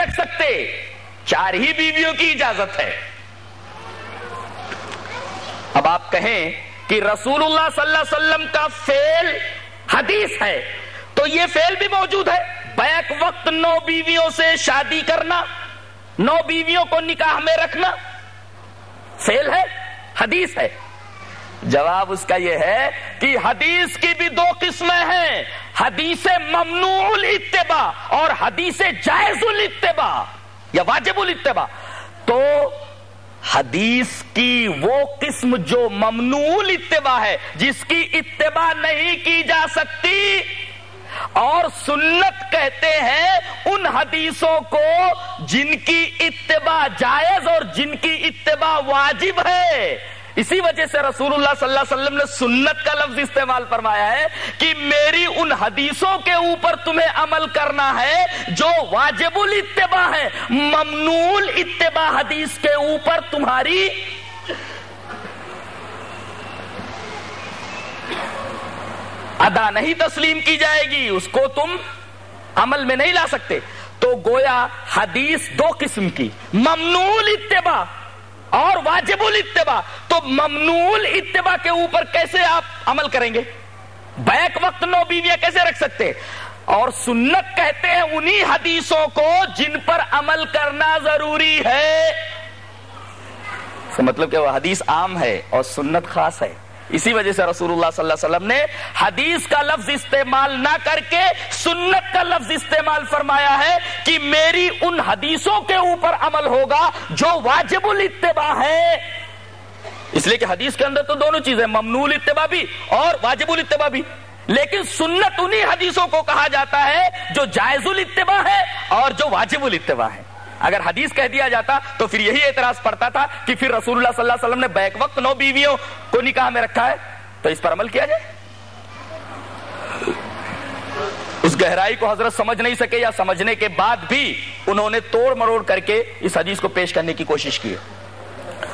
رکھ سکتے چار ہی بیویوں کی اجازت ہے۔ اب آپ کہیں کہ رسول اللہ صلی اللہ علیہ وسلم کا فیل حدیث ہے، تو یہ فیل بھی موجود ہے۔ بیک وقت نو بیویوں سے شادی کرنا، نو بیویوں کو نکاح میں رکھنا فیل ہے، حدیث ہے۔ جواب اس کا یہ ہے کہ حدیث کی بھی دو قسمیں ہیں۔ حدیث ممنوع الاتباع اور حدیث جائز الاتباع یا واجب الاتباع، تو حدیث کی وہ قسم جو ممنوع الاتباع ہے، جس کی اتباع نہیں کی جا سکتی، اور سنت کہتے ہیں ان حدیثوں کو جن کی اتباع جائز اور جن کی اتباع واجب ہے۔ اسی وجہ سے رسول اللہ صلی اللہ علیہ وسلم نے سنت کا لفظ استعمال فرمایا ہے کہ میری ان حدیثوں کے اوپر تمہیں عمل کرنا ہے جو واجب الاتباع ہے۔ ممنوع اتباع حدیث کے اوپر تمہاری ادا نہیں تسلیم کی جائے گی۔ اس کو تم عمل میں نہیں لا سکتے۔ تو گویا حدیث دو قسم کی۔ ممنوع اتباع۔ اور واجب الاتباع. تو ممنوع اتباع کے اوپر کیسے آپ عمل کریں گے؟ بیک وقت نو بیویاں کیسے رکھ سکتے؟ اور سنت کہتے ہیں انہی حدیثوں کو جن پر عمل کرنا ضروری ہے۔ مطلب کہ وہ حدیث عام ہے اور سنت خاص ہے۔ اسی وجہ سے رسول اللہ صلی اللہ علیہ وسلم نے حدیث کا لفظ استعمال نہ کر کے سنت کا لفظ استعمال فرمایا ہے کہ میری ان حدیثوں کے اوپر عمل ہوگا جو واجب الاتباع ہے۔ اس لیے کہ حدیث کے اندر تو دونوں چیزیں ممنوع اتباع بھی اور واجب الاتباع بھی۔ لیکن سنت انہی حدیثوں کو کہا جاتا ہے جو جائز الاتباع ہے اور جو واجب الاتباع ہے۔ اگر حدیث کہہ دیا جاتا تو پھر یہی اعتراض پڑتا تھا کہ پھر رسول اللہ صلی اللہ علیہ وسلم نے بیک وقت نو بیویوں کو نکاح میں رکھا ہے تو اس پر عمل کیا جائے؟ اس گہرائی کو حضرت سمجھ نہیں سکے یا سمجھنے کے بعد بھی انہوں نے توڑ مروڑ کر کے اس حدیث کو پیش کرنے کی کوشش کی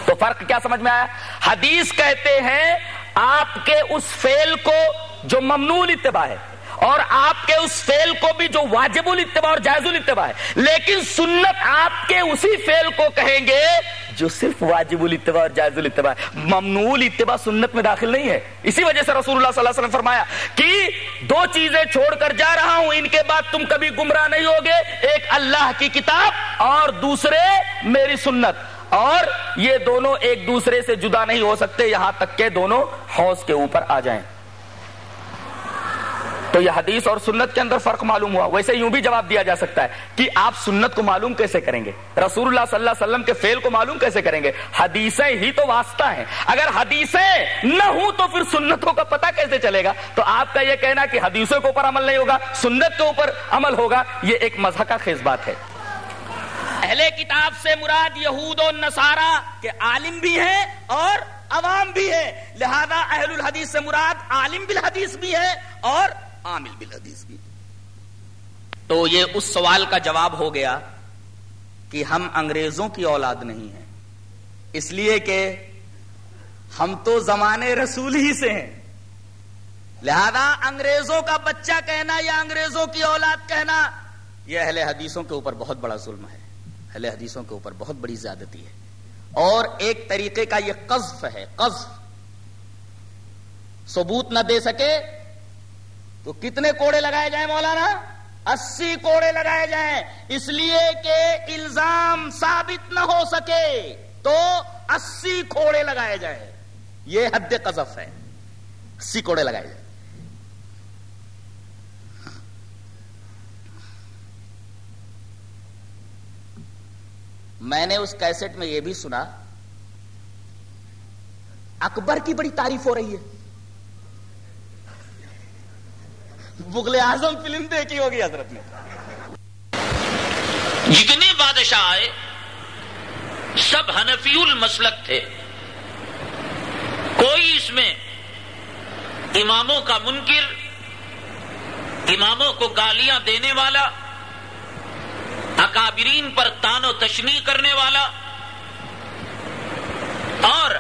تو فرق کیا سمجھ میں آیا؟ حدیث کہتے ہیں آپ کے اس فیل کو جو ممنوع اتباع ہے۔ اور آپ کے اس فیل کو بھی جو واجب الاتباع اور جائز الاتباع ہے، لیکن سنت آپ کے اسی فیل کو کہیں گے جو صرف واجب الاتباع اور جائز الاتباع ہے۔ ممنوع اتباع سنت میں داخل نہیں ہے۔ اسی وجہ سے رسول اللہ صلی اللہ علیہ وسلم فرمایا کہ دو چیزیں چھوڑ کر جا رہا ہوں، ان کے بعد تم کبھی گمراہ نہیں ہوگے۔ ایک اللہ کی کتاب اور دوسرے میری سنت۔ اور یہ دونوں ایک دوسرے سے جدا نہیں ہو سکتے، یہاں تک کہ دونوں حوض کے اوپر آ جائیں۔ تو یہ حدیث اور سنت کے اندر فرق معلوم ہوا۔ ویسے یوں بھی جواب دیا جا سکتا ہے کہ آپ سنت کو معلوم کیسے کریں گے؟ رسول اللہ صلی اللہ علیہ وسلم کے فیل کو معلوم کیسے کریں گے؟ حدیثیں ہی تو واسطہ ہیں۔ اگر حدیثیں نہ ہوں تو پھر سنتوں کا پتہ کیسے چلے گا؟ تو آپ کا یہ کہنا کہ حدیثوں کے اوپر عمل نہیں ہوگا، سنت کے اوپر عمل ہوگا، یہ ایک مذہب کا خیز بات ہے۔ اہل کتاب سے مراد یہود و نصارہ کے عالم بھی ہیں اور عوام بھی ہے لہذا اہل الحدیث سے مراد عالم بالحدیث بھی ہے اور عامل بالحدیث بھی تو یہ اس سوال کا جواب ہو گیا کہ ہم انگریزوں کی اولاد نہیں ہیں۔ اس لیے کہ ہم تو زمانے رسول ہی سے ہیں۔ لہذا انگریزوں کا بچہ کہنا یا انگریزوں کی اولاد کہنا، یہ اہل حدیثوں کے اوپر بہت بڑا ظلم ہے۔ اہل حدیثوں کے اوپر بہت بڑی زیادتی ہے۔ اور ایک طریقے کا یہ قذف ہے، قذف۔ ثبوت نہ دے سکے تو کتنے کوڑے لگائے جائیں مولانا؟ اسی کوڑے لگائے جائیں۔ اس لیے کہ الزام ثابت نہ ہو سکے تو اسی کوڑے لگائے جائیں۔ یہ حد قذف ہے۔ اسی کوڑے لگائے جائیں۔ میں نے اس کیسٹ میں یہ بھی سنا، اکبر کی بڑی تعریف ہو رہی ہے۔ بغل اعظم فلم دیکھی ہوگی حضرت نے۔ جتنے بادشاہ آئے، سب حنفی المسلک تھے۔ کوئی اس میں اماموں کا منکر، اماموں کو گالیاں دینے والا، اکابرین پر تان و تشنی کرنے والا، اور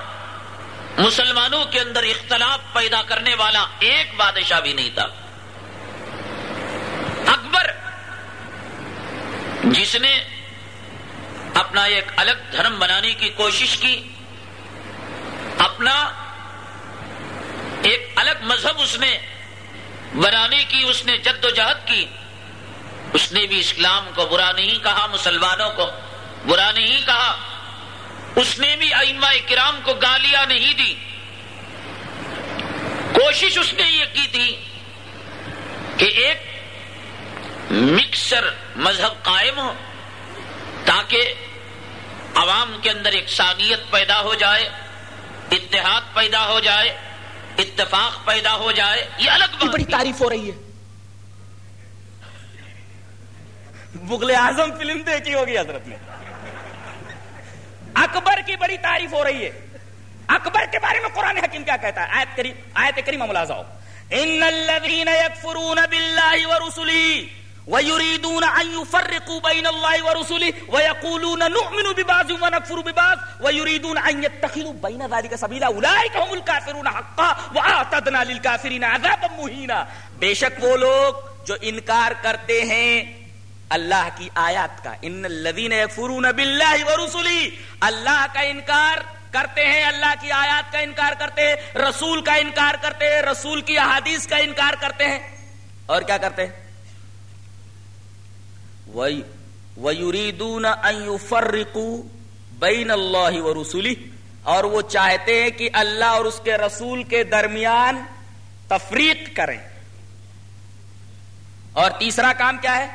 مسلمانوں کے اندر اختلاف پیدا کرنے والا ایک بادشاہ بھی نہیں تھا۔ اکبر، جس نے اپنا ایک الگ دھرم بنانے کی کوشش کی، اپنا ایک الگ مذہب اس نے بنانے کی، اس نے جد و جہد کی۔ اس نے بھی اسلام کو برا نہیں کہا، مسلمانوں کو برا نہیں کہا۔ اس نے بھی ائمہ کرام کو گالیاں نہیں دی۔ کوشش اس نے یہ کی تھی کہ ایک مکسر مذہب قائم ہو تاکہ عوام کے اندر ایک سانیت پیدا ہو جائے اتحاد پیدا ہو جائے اتفاق پیدا ہو جائے یہ الگ بڑی تعریف ہو رہی ہے؟ بغل اعظم فلم دیکھی ہوگی حضرت نے۔ اکبر کی بڑی تعریف ہو رہی ہے۔ اکبر کے بارے میں قرآن حکیم کیا کہتا ہے؟ آیت کریم آیت کریم ملازہ ان الذين يكفرون بالله ورسله ويريدون ان يفرقوا بين الله ورسله ويقولون نؤمن ببعض ونكفر ببعض ويريدون ان يتخذوا بين ذلك سبيلا اولئك هم الكافرون حقا واعتدنا للكافرين عذابا مهينا بے شک وہ لوگ جو انکار کرتے ہیں اللہ کی آیات کا ان الذين يكفرون بالله ورسله اللہ کا انکار کرتے ہیں، اللہ کی آیات کا انکار کرتے ہیں، رسول کا انکار کرتے ہیں، رسول کی احادیث کا انکار کرتے ہیں اور کیا کرتے ہیں؟ بین اللہ و رسولی، اور وہ چاہتے ہیں کہ اللہ اور اس کے رسول کے درمیان تفریق کریں۔ اور تیسرا کام کیا ہے؟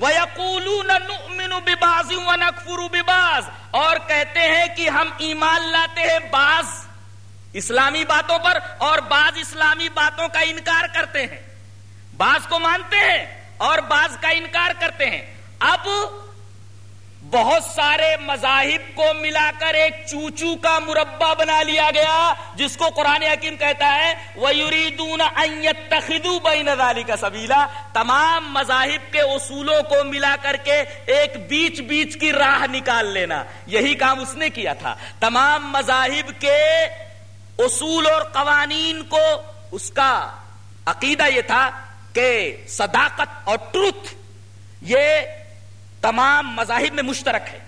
وَيَقُولُونَ بِبَعْضٍ وَنَكْفُرُ بِبَعْضٍ، اور کہتے ہیں کہ ہم ایمان لاتے ہیں بعض اسلامی باتوں پر، اور بعض اسلامی باتوں کا انکار کرتے ہیں۔ بعض کو مانتے ہیں اور بعض کا انکار کرتے ہیں۔ اب بہت سارے مذاہب کو ملا کر ایک چوچو کا مربع بنا لیا گیا، جس کو قرآن حکیم کہتا ہے کا سبیلا تمام مذاہب کے اصولوں کو ملا کر کے ایک بیچ بیچ کی راہ نکال لینا۔ یہی کام اس نے کیا تھا۔ تمام مذاہب کے اصول اور قوانین کو اس کا عقیدہ یہ تھا کہ صداقت اور ٹروتھ، یہ تمام مذاہب میں مشترک ہے۔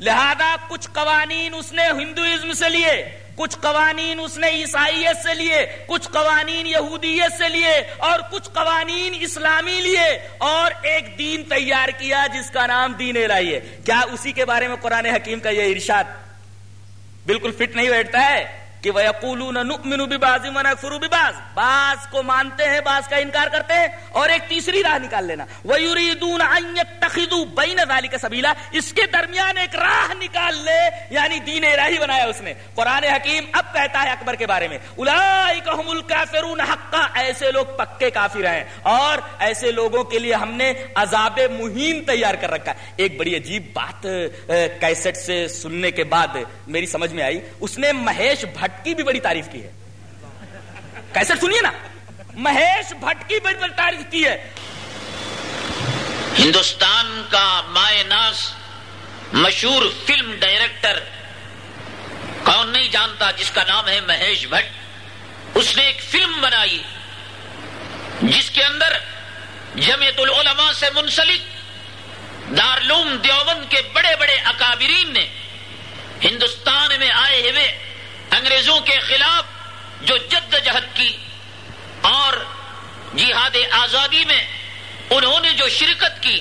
لہذا کچھ قوانین اس نے ہندوازم سے لیے، کچھ قوانین اس نے عیسائیت سے لیے، کچھ قوانین یہودیت سے لیے اور کچھ قوانین اسلامی لیے اور ایک دین تیار کیا جس کا نام دین الہی ہے۔ کیا اسی کے بارے میں قرآن حکیم کا یہ ارشاد بالکل فٹ نہیں بیٹھتا ہے؟ کہ بعض کو مانتے ہیں، بعض کا انکار کرتے ہیں اور ایک تیسری راہ نکال لینا۔ سبیلا اس کے درمیان ایک راہ نکال لے یعنی دین الہی بنایا اس نے۔ قرآن حکیم اب کہتا ہے اکبر کے بارے میں حقا۔ ایسے لوگ پکے کافر ہیں۔ اور ایسے لوگوں کے لیے ہم نے عذاب مہین تیار کر رکھا ایک بڑی عجیب بات کیسٹ سے سننے کے بعد میری سمجھ میں آئی۔ اس نے مہیش بھٹ بھٹ کی بھی بڑی تعریف کی ہے۔ کیسے سنیے نا۔ مہیش بھٹ کی بڑی بڑی تعریف کی ہے۔ ہندوستان کا مائے ناس مشہور فلم ڈائریکٹر کون نہیں جانتا جس کا نام ہے مہیش بھٹ۔ اس نے ایک فلم بنائی جس کے اندر جمعیت العلماء سے منسلک دارلوم دیوبند کے بڑے بڑے اکابرین نے ہندوستان میں آئے ہوئے انگریزوں کے خلاف جو جد جہد کی اور جہاد آزادی میں انہوں نے جو شرکت کی،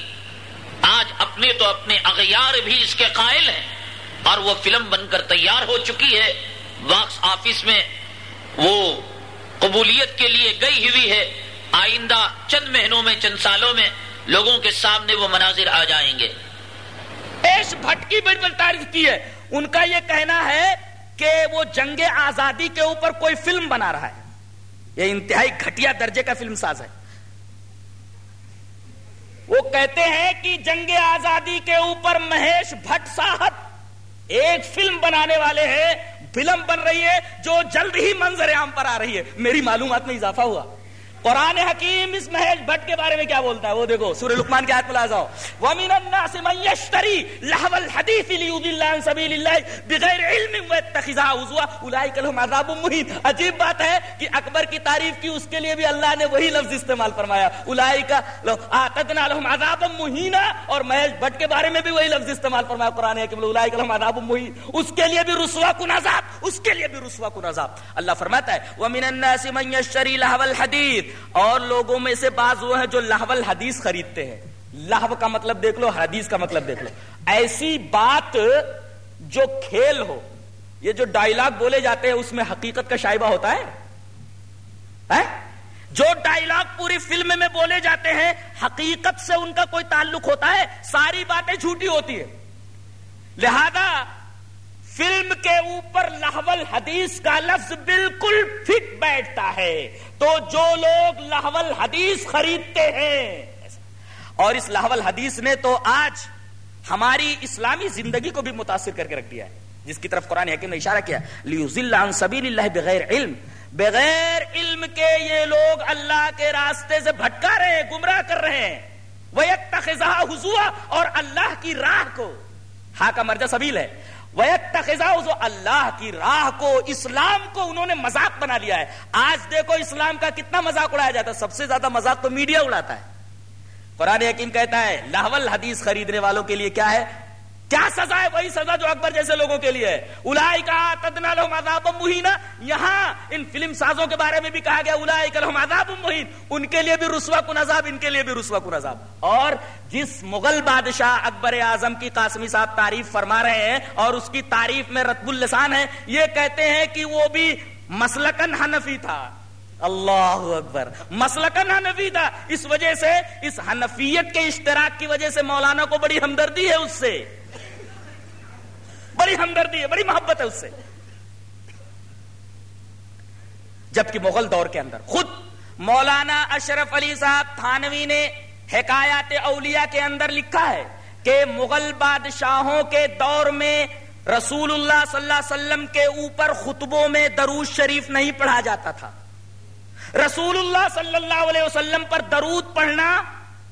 آج اپنے تو اپنے اغیار بھی اس کے قائل ہیں۔ اور وہ فلم بن کر تیار ہو چکی ہے۔ باکس آفس میں وہ قبولیت کے لیے گئی ہوئی ہے۔ آئندہ چند مہینوں میں، چند سالوں میں لوگوں کے سامنے وہ مناظر آ جائیں گے۔ ایش بھٹ کی بڑی تعریف کی ہے۔ ان کا یہ کہنا ہے کہ وہ جنگ آزادی کے اوپر کوئی فلم بنا رہا ہے۔ یہ انتہائی گھٹیا درجے کا فلم ساز ہے۔ وہ کہتے ہیں کہ جنگ آزادی کے اوپر مہیش بھٹ صاحب ایک فلم بنانے والے ہیں، فلم بن رہی ہے جو جلد ہی منظر عام پر آ رہی ہے۔ میری معلومات میں اضافہ ہوا۔ قرآن حکیم اس محل بھٹ کے بارے میں کیا بولتا ہے؟ وہ دیکھو، سورہ لقمان کی آیت پہ لاؤ وَمِنَ النَّاسِ مَن يَشْتَرِي لَهْوَ الْحَدِيثِ لِيُضِلَّ عَن سَبِيلِ اللَّهِ بِغَيْرِ عِلْمٍ وَيَتَّخِذَهَا هُزُوًا۔ أُولَٰئِكَ لَهُمْ عَذَابٌ مُّهِينٌ عجیب بات ہے کہ اکبر کی تعریف کی اس کے لیے بھی اللہ نے وہی لفظ استعمال فرمایا۔ اولئک اعتدنا لهم عذابا مهینا اور محل بھٹ کے بارے میں بھی وہی لفظ استعمال فرمایا قرآن ہے کہ اولئک لهم عذاب اس کے لیے بھی رسوا کن عذاب۔ اس کے لیے بھی رسوا کن عذاب۔ اللہ فرماتا ہے، وَمِنَ النَّاسِ مَن يَشْتَرِي لَهْوَ الْحَدِيثِ اور لوگوں میں سے بعض وہ ہیں جو لہول حدیث خریدتے ہیں۔ لہو کا مطلب دیکھ لو، حدیث کا مطلب دیکھ لو۔ ایسی بات جو کھیل ہو، یہ جو ڈائلاگ بولے جاتے ہیں، اس میں حقیقت کا شائبہ ہوتا ہے؟ جو ڈائلاگ پوری فلم میں بولے جاتے ہیں، حقیقت سے ان کا کوئی تعلق ہوتا ہے؟ ساری باتیں جھوٹی ہوتی ہے لہذا فلم کے اوپر لہول حدیث کا لفظ بالکل فٹ بیٹھتا ہے۔ تو جو لوگ لہول حدیث خریدتے ہیں، اور اس لہول حدیث نے تو آج ہماری اسلامی زندگی کو بھی متاثر کر کے رکھ دیا ہے۔ جس کی طرف قرآن حکیم نے اشارہ کیا عن سبیل اللہ بغیر علم۔ بغیر علم کے یہ لوگ اللہ کے راستے سے بھٹکا رہے ہیں، گمراہ کر رہے ہیں۔ وہ حضوا اور اللہ کی راہ کو۔ ہاں کا مرجع سبیل ہے۔ اللہ کی راہ کو، اسلام کو انہوں نے مذاق بنا لیا ہے۔ آج دیکھو اسلام کا کتنا مذاق اڑایا جاتا ہے۔ سب سے زیادہ مذاق تو میڈیا اڑاتا ہے۔ قرآن یقین کہتا ہے لاہول حدیث خریدنے والوں کے لیے کیا ہے؟ کیا سزا ہے وہی سزا جو اکبر جیسے لوگوں کے لیے الائی کا تدنا لہم عذاب مہینہ یہاں ان فلم سازوں کے بارے میں بھی کہا گیا الائی کا لہم عذاب مہین۔ ان کے لیے بھی رسوا کن عذاب، ان کے لیے بھی رسوا کن عذاب۔ اور جس مغل بادشاہ اکبر اعظم کی قاسمی صاحب تعریف فرما رہے ہیں اور اس کی تعریف میں رتب اللسان ہے یہ کہتے ہیں کہ وہ بھی مسلکن حنفی تھا۔ اللہ اکبر، مسلکن حنفی تھا۔ اس وجہ سے، اس حنفیت کے اشتراک کی وجہ سے مولانا کو بڑی ہمدردی ہے اس سے۔ بڑی ہمدردی ہے، بڑی محبت ہے اس سے۔ جبکہ مغل دور کے اندر، خود مولانا اشرف علی صاحب تھانوی نے حکایات اولیاء کے اندر لکھا ہے کہ مغل بادشاہوں کے دور میں رسول اللہ صلی اللہ علیہ وسلم کے اوپر خطبوں میں درود شریف نہیں پڑھا جاتا تھا۔ رسول اللہ صلی اللہ علیہ وسلم پر درود پڑھنا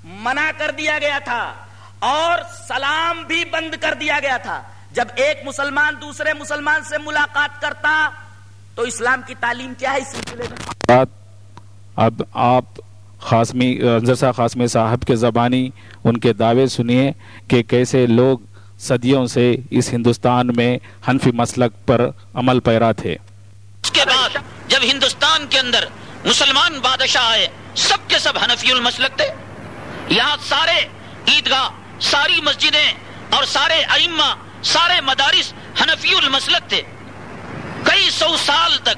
منع کر دیا گیا تھا اور سلام بھی بند کر دیا گیا تھا۔ جب ایک مسلمان دوسرے مسلمان سے ملاقات کرتا تو اسلام کی تعلیم کیا ہے اس سلسلے میں؟ اب آپ خاصمی خاصمی صاحب کے زبانی ان کے دعوے سنیے کہ کیسے لوگ صدیوں سے اس ہندوستان میں حنفی مسلک پر عمل پیرا تھے۔ اس کے بعد جب ہندوستان کے اندر مسلمان بادشاہ آئے سب کے سب حنفی المسلک تھے۔ یہاں سارے عیدگاہ ساری مسجدیں اور سارے ائمہ سارے مدارس حنفی المسلک تھے۔ کئی سو سال تک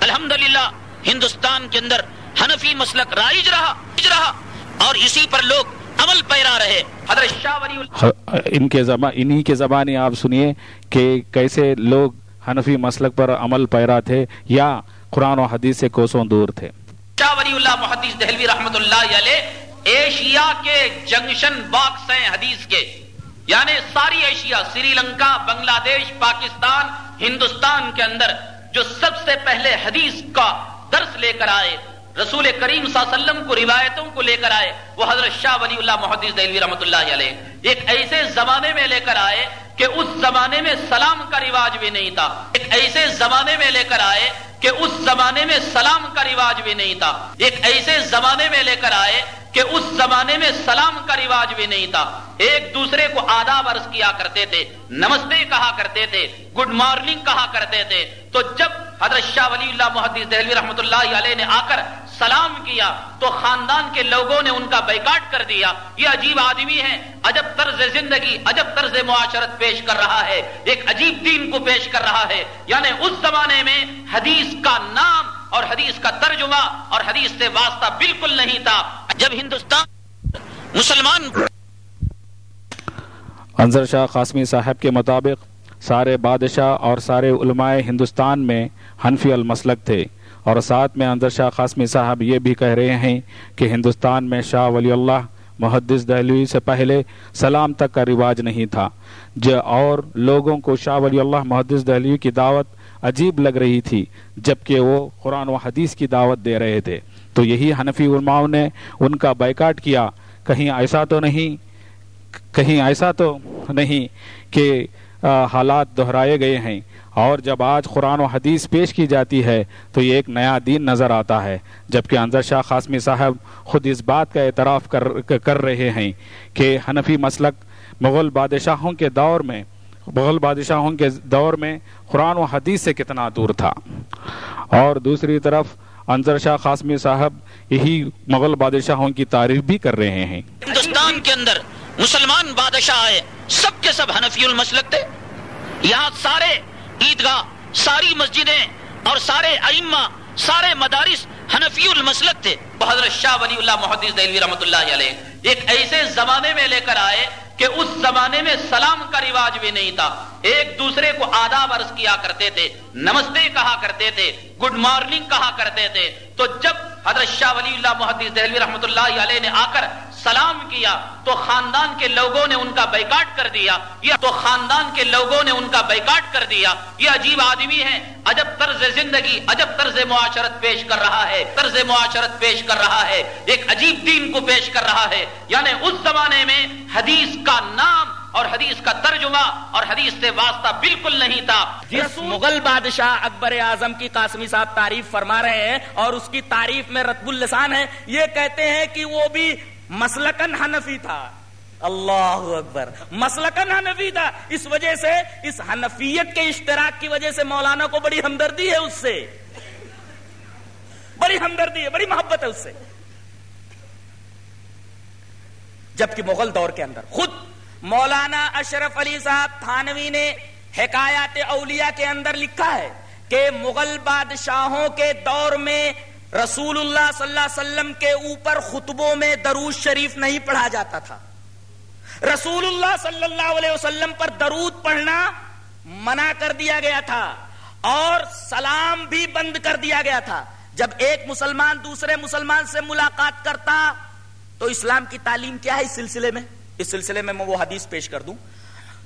الحمدللہ ہندوستان کے اندر حنفی مسلک رائج رہا رہا اور اسی پر لوگ عمل پیرا رہے۔ حضرت شاہ ولی ان کے زبان انہی کے زبانی آپ سنیے کہ کیسے لوگ حنفی مسلک پر عمل پیرا تھے یا قرآن و حدیث سے کوسوں دور تھے۔ شاہ ولی اللہ محدث دہلوی رحمت اللہ علیہ ایشیا کے جنکشن باکس ہیں حدیث کے۔ یعنی ساری ایشیا، سری لنکا بنگلہ دیش پاکستان، ہندوستان کے اندر جو سب سے پہلے حدیث کا درس لے کر آئے، رسول کریم صلی اللہ علیہ وسلم کو روایتوں کو لے کر آئے، وہ حضرت شاہ ولی اللہ محدث دہلوی رحمۃ اللہ علیہ، ایک ایسے زمانے میں لے کر آئے کہ اس زمانے میں سلام کا رواج بھی نہیں تھا۔ ایک ایسے زمانے میں لے کر آئے کہ اس زمانے میں سلام کا رواج بھی نہیں تھا۔ ایک ایسے زمانے میں لے کر آئے کہ اس زمانے میں سلام کا رواج بھی نہیں تھا۔ ایک دوسرے کو آداب عرض کیا کرتے تھے، نمستے کہا کرتے تھے، گڈ مارننگ کہا کرتے تھے۔ تو جب حضرت شاہ ولی اللہ محدث دہلوی رحمۃ اللہ علیہ نے آ کر سلام کیا، تو خاندان کے لوگوں نے ان کا بیکاٹ کر دیا۔ یہ عجیب آدمی ہے عجب طرز زندگی، عجب طرز معاشرت پیش کر رہا ہے، ایک عجیب دین کو پیش کر رہا ہے۔ یعنی اس زمانے میں حدیث کا نام اور حدیث کا ترجمہ اور حدیث سے واسطہ بالکل نہیں تھا۔ جب ہندوستان مسلمان انضر شاہ قاسمی صاحب کے مطابق سارے بادشاہ اور سارے علماء ہندوستان میں حنفی المسلک تھے۔ اور ساتھ میں انضر شاہ قاسمی صاحب یہ بھی کہہ رہے ہیں کہ ہندوستان میں شاہ ولی اللہ محدث دہلوی سے پہلے سلام تک کا رواج نہیں تھا۔ جو اور لوگوں کو شاہ ولی اللہ محدث دہلوی کی دعوت عجیب لگ رہی تھی جبکہ وہ قرآن و حدیث کی دعوت دے رہے تھے۔ تو یہی حنفی علماؤں نے ان کا بائیکاٹ کیا۔ کہیں ایسا تو نہیں، کہیں ایسا تو نہیں کہ حالات دہرائے گئے ہیں۔ اور جب آج قرآن و حدیث پیش کی جاتی ہے تو یہ ایک نیا دین نظر آتا ہے۔ جبکہ انضر شاہ قاسمی صاحب خود اس بات کا اعتراف کر کر رہے ہیں کہ حنفی مسلک مغل بادشاہوں کے دور میں مغل بادشاہوں کے دور میں قرآن و حدیث سے کتنا دور تھا۔ اور دوسری طرف انضر شاہ قاسمی صاحب یہی مغل بادشاہوں کی تعریف بھی کر رہے ہیں۔ ہندوستان کے اندر مسلمان بادشاہ آئے سب کے سب حنفی المسلک تھے۔ یہاں سارے عیدگاہ، ساری مسجدیں اور سارے ائمہ، سارے مدارس حنفی المسلک تھے۔ حضرت شاہ ولی اللہ محدث دہلوی رحمۃ اللہ علیہ ایک ایسے زمانے میں لے کر آئے کہ اس زمانے میں سلام کا رواج بھی نہیں تھا۔ ایک دوسرے کو آداب عرض کیا کرتے تھے، نمستے کہا کرتے تھے، گڈ مارننگ کہا کرتے تھے۔ تو جب حضرت شاہ ولی اللہ محدث دہلوی رحمۃ اللہ علیہ نے آ کر سلام کیا تو خاندان کے لوگوں نے ان کا بیکاٹ کر دیا یا تو خاندان کے لوگوں نے ان کا بیکاٹ کر دیا۔ یہ عجیب آدمی ہے عجب طرز زندگی عجب طرز معاشرت پیش کر رہا ہے طرز معاشرت پیش کر رہا ہے ایک عجیب دین کو پیش کر رہا ہے۔ یعنی اس زمانے میں حدیث کا نام اور حدیث کا ترجمہ اور حدیث سے واسطہ بالکل نہیں تھا۔ جس مغل بادشاہ اکبر اعظم کی قاسمی صاحب تعریف فرما رہے ہیں اور اس کی تعریف میں رتب السان ہے یہ کہتے ہیں کہ وہ بھی مسلکن حنفی تھا۔ اللہ اکبر۔ مسلکن حنفی تھا۔ اس وجہ سے، اس حنفیت کے اشتراک کی وجہ سے مولانا کو بڑی ہمدردی ہے اس سے۔ بڑی ہمدردی ہے، بڑی محبت ہے اس سے۔ جبکہ مغل دور کے اندر خود مولانا اشرف علی صاحب تھانوی نے حکایات اولیاء کے اندر لکھا ہے کہ مغل بادشاہوں کے دور میں رسول اللہ صلی اللہ علیہ وسلم کے اوپر خطبوں میں درود شریف نہیں پڑھا جاتا تھا۔ رسول اللہ صلی اللہ علیہ وسلم پر درود پڑھنا منع کر دیا گیا تھا اور سلام بھی بند کر دیا گیا تھا۔ جب ایک مسلمان دوسرے مسلمان سے ملاقات کرتا تو اسلام کی تعلیم کیا ہے اس سلسلے میں؟ اس سلسلے میں میں وہ حدیث پیش کر دوں۔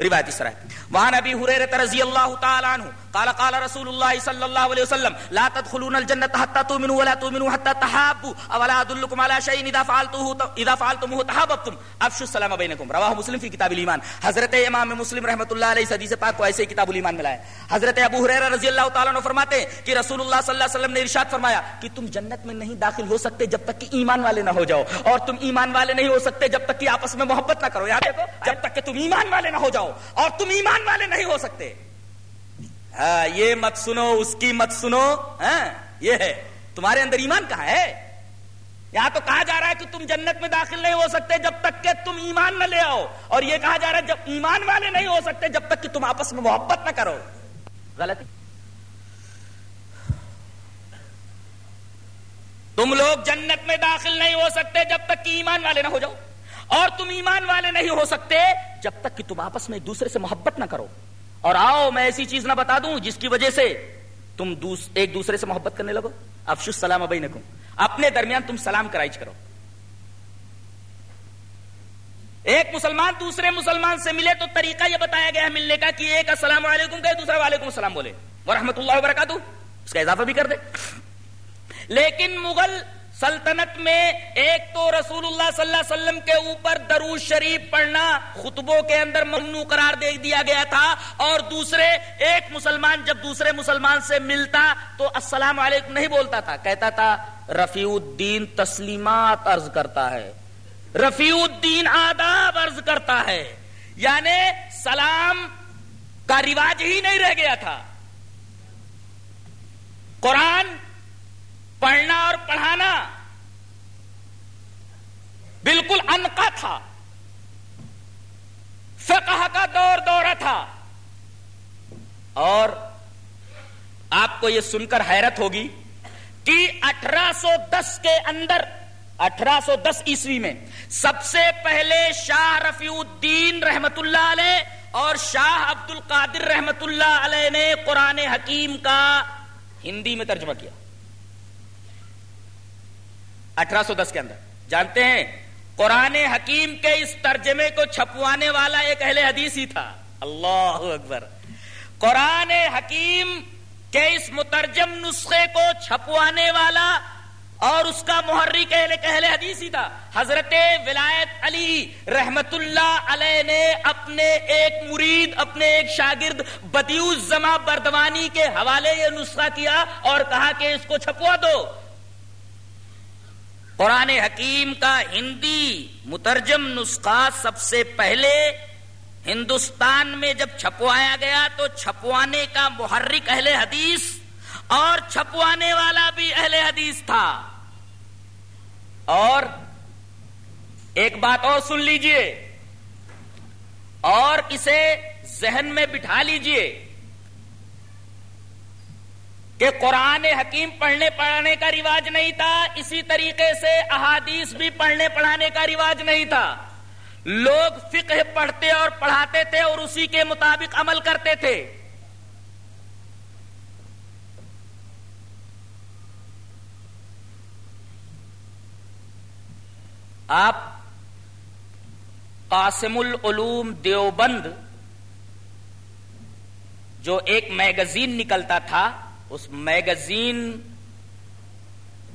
روایت اس طرح وہاں نبی حریرہ رضی اللہ تعالی عنہ قال قال رسول الله صلى الله عليه وسلم، لا تدخلون الجنه حتى تؤمنوا ولا تؤمنوا حتى تحابوا. اولا ادلكم على شيء اذا فعلته اذا فعلتموه تحاببتم. افشوا السلام بينكم. رواه مسلم في كتاب الايمان حضرت امام مسلم رحمۃ اللہ علیہ حدیث پاک کو ایسے ہی کتاب الايمان ملا ہے حضرت ابو ہریرہ رضی اللہ تعالی عنہ فرماتے ہیں کہ رسول اللہ صلی اللہ علیہ وسلم نے ارشاد فرمایا کہ تم جنت میں نہیں داخل ہو سکتے جب تک کہ ایمان والے نہ ہو جاؤ، اور تم ایمان والے نہیں ہو سکتے جب تک کہ آپس میں محبت نہ کرو۔ یاد دیکھو جب تک کہ تم ایمان والے نہ ہو جاؤ، اور تم ایمان والے نہیں ہو سکتے۔ ہاں یہ مت سنو، اس کی مت سنو ہاں یہ ہے۔ تمہارے اندر ایمان کہاں ہے؟ یہاں تو کہا جا رہا ہے کہ تم جنت میں داخل نہیں ہو سکتے جب تک کہ تم ایمان نہ لے آؤ۔ اور یہ کہا جا رہا ہے جب ایمان والے نہیں ہو سکتے جب تک کہ تم آپس میں محبت نہ کرو۔ غلطی۔ تم لوگ جنت میں داخل نہیں ہو سکتے جب تک کہ ایمان والے نہ ہو جاؤ۔ اور تم ایمان والے نہیں ہو سکتے جب تک کہ تم آپس میں ایک دوسرے سے محبت نہ کرو۔ اور آؤ میں ایسی چیز نہ بتا دوں جس کی وجہ سے تم دوس، ایک دوسرے سے محبت کرنے لگو۔ افش السلام ابئی اپنے درمیان تم سلام کرائج کرو۔ ایک مسلمان دوسرے مسلمان سے ملے تو طریقہ یہ بتایا گیا ہے ملنے کا کہ ایک السلام علیکم کہ دوسرا وعلیکم السلام بولے۔ ورحمۃ اللہ وبرکاتہ۔ اس کا اضافہ بھی کر دے۔ لیکن مغل سلطنت میں ایک تو رسول اللہ صلی اللہ علیہ وسلم کے اوپر درود شریف پڑھنا خطبوں کے اندر ممنوع قرار دے دیا گیا تھا اور دوسرے ایک مسلمان جب دوسرے مسلمان سے ملتا تو السلام علیکم نہیں بولتا تھا، کہتا تھا، رفیع الدین تسلیمات عرض کرتا ہے۔ رفیع الدین آداب عرض کرتا ہے۔ یعنی سلام کا رواج ہی نہیں رہ گیا تھا۔ قرآن پڑھنا اور پڑھانا بالکل انکا تھا۔ فقہ کا دور دورہ تھا۔ اور آپ کو یہ سن کر حیرت ہوگی کہ اٹھارہ سو دس کے اندر، اٹھارہ سو دس عیسوی میں سب سے پہلے شاہ رفیع الدین رحمت اللہ علیہ اور شاہ عبد القادر رحمت اللہ علیہ نے قرآن حکیم کا ہندی میں ترجمہ کیا۔ اٹھارہ سو دس کے اندر۔ جانتے ہیں، قرآن حکیم کے اس ترجمے کو چھپوانے والا ایک اہل حدیث ہی تھا۔ اللہ اکبر۔ قرآن حکیم کے اس مترجم نسخے کو چھپوانے والا اور اس کا محرک اہل حدیث ہی تھا۔ حضرت ولایت علی رحمت اللہ علیہ نے اپنے ایک مرید، اپنے ایک شاگرد بدیوز زما بردوانی کے حوالے یہ نسخہ کیا اور کہا کہ اس کو چھپوا دو۔ قرآن حکیم کا ہندی مترجم نسخہ سب سے پہلے ہندوستان میں جب چھپوایا گیا تو چھپوانے کا محرک اہل حدیث اور چھپوانے والا بھی اہل حدیث تھا۔ اور ایک بات اور سن لیجیے اور اسے ذہن میں بٹھا لیجیے۔ کہ قرآن حکیم پڑھنے پڑھانے کا رواج نہیں تھا، اسی طریقے سے احادیث بھی پڑھنے پڑھانے کا رواج نہیں تھا۔ لوگ فقہ پڑھتے اور پڑھاتے تھے اور اسی کے مطابق عمل کرتے تھے۔ آپ قاسم العلوم دیوبند، جو ایک میگزین نکلتا تھا اس میگزین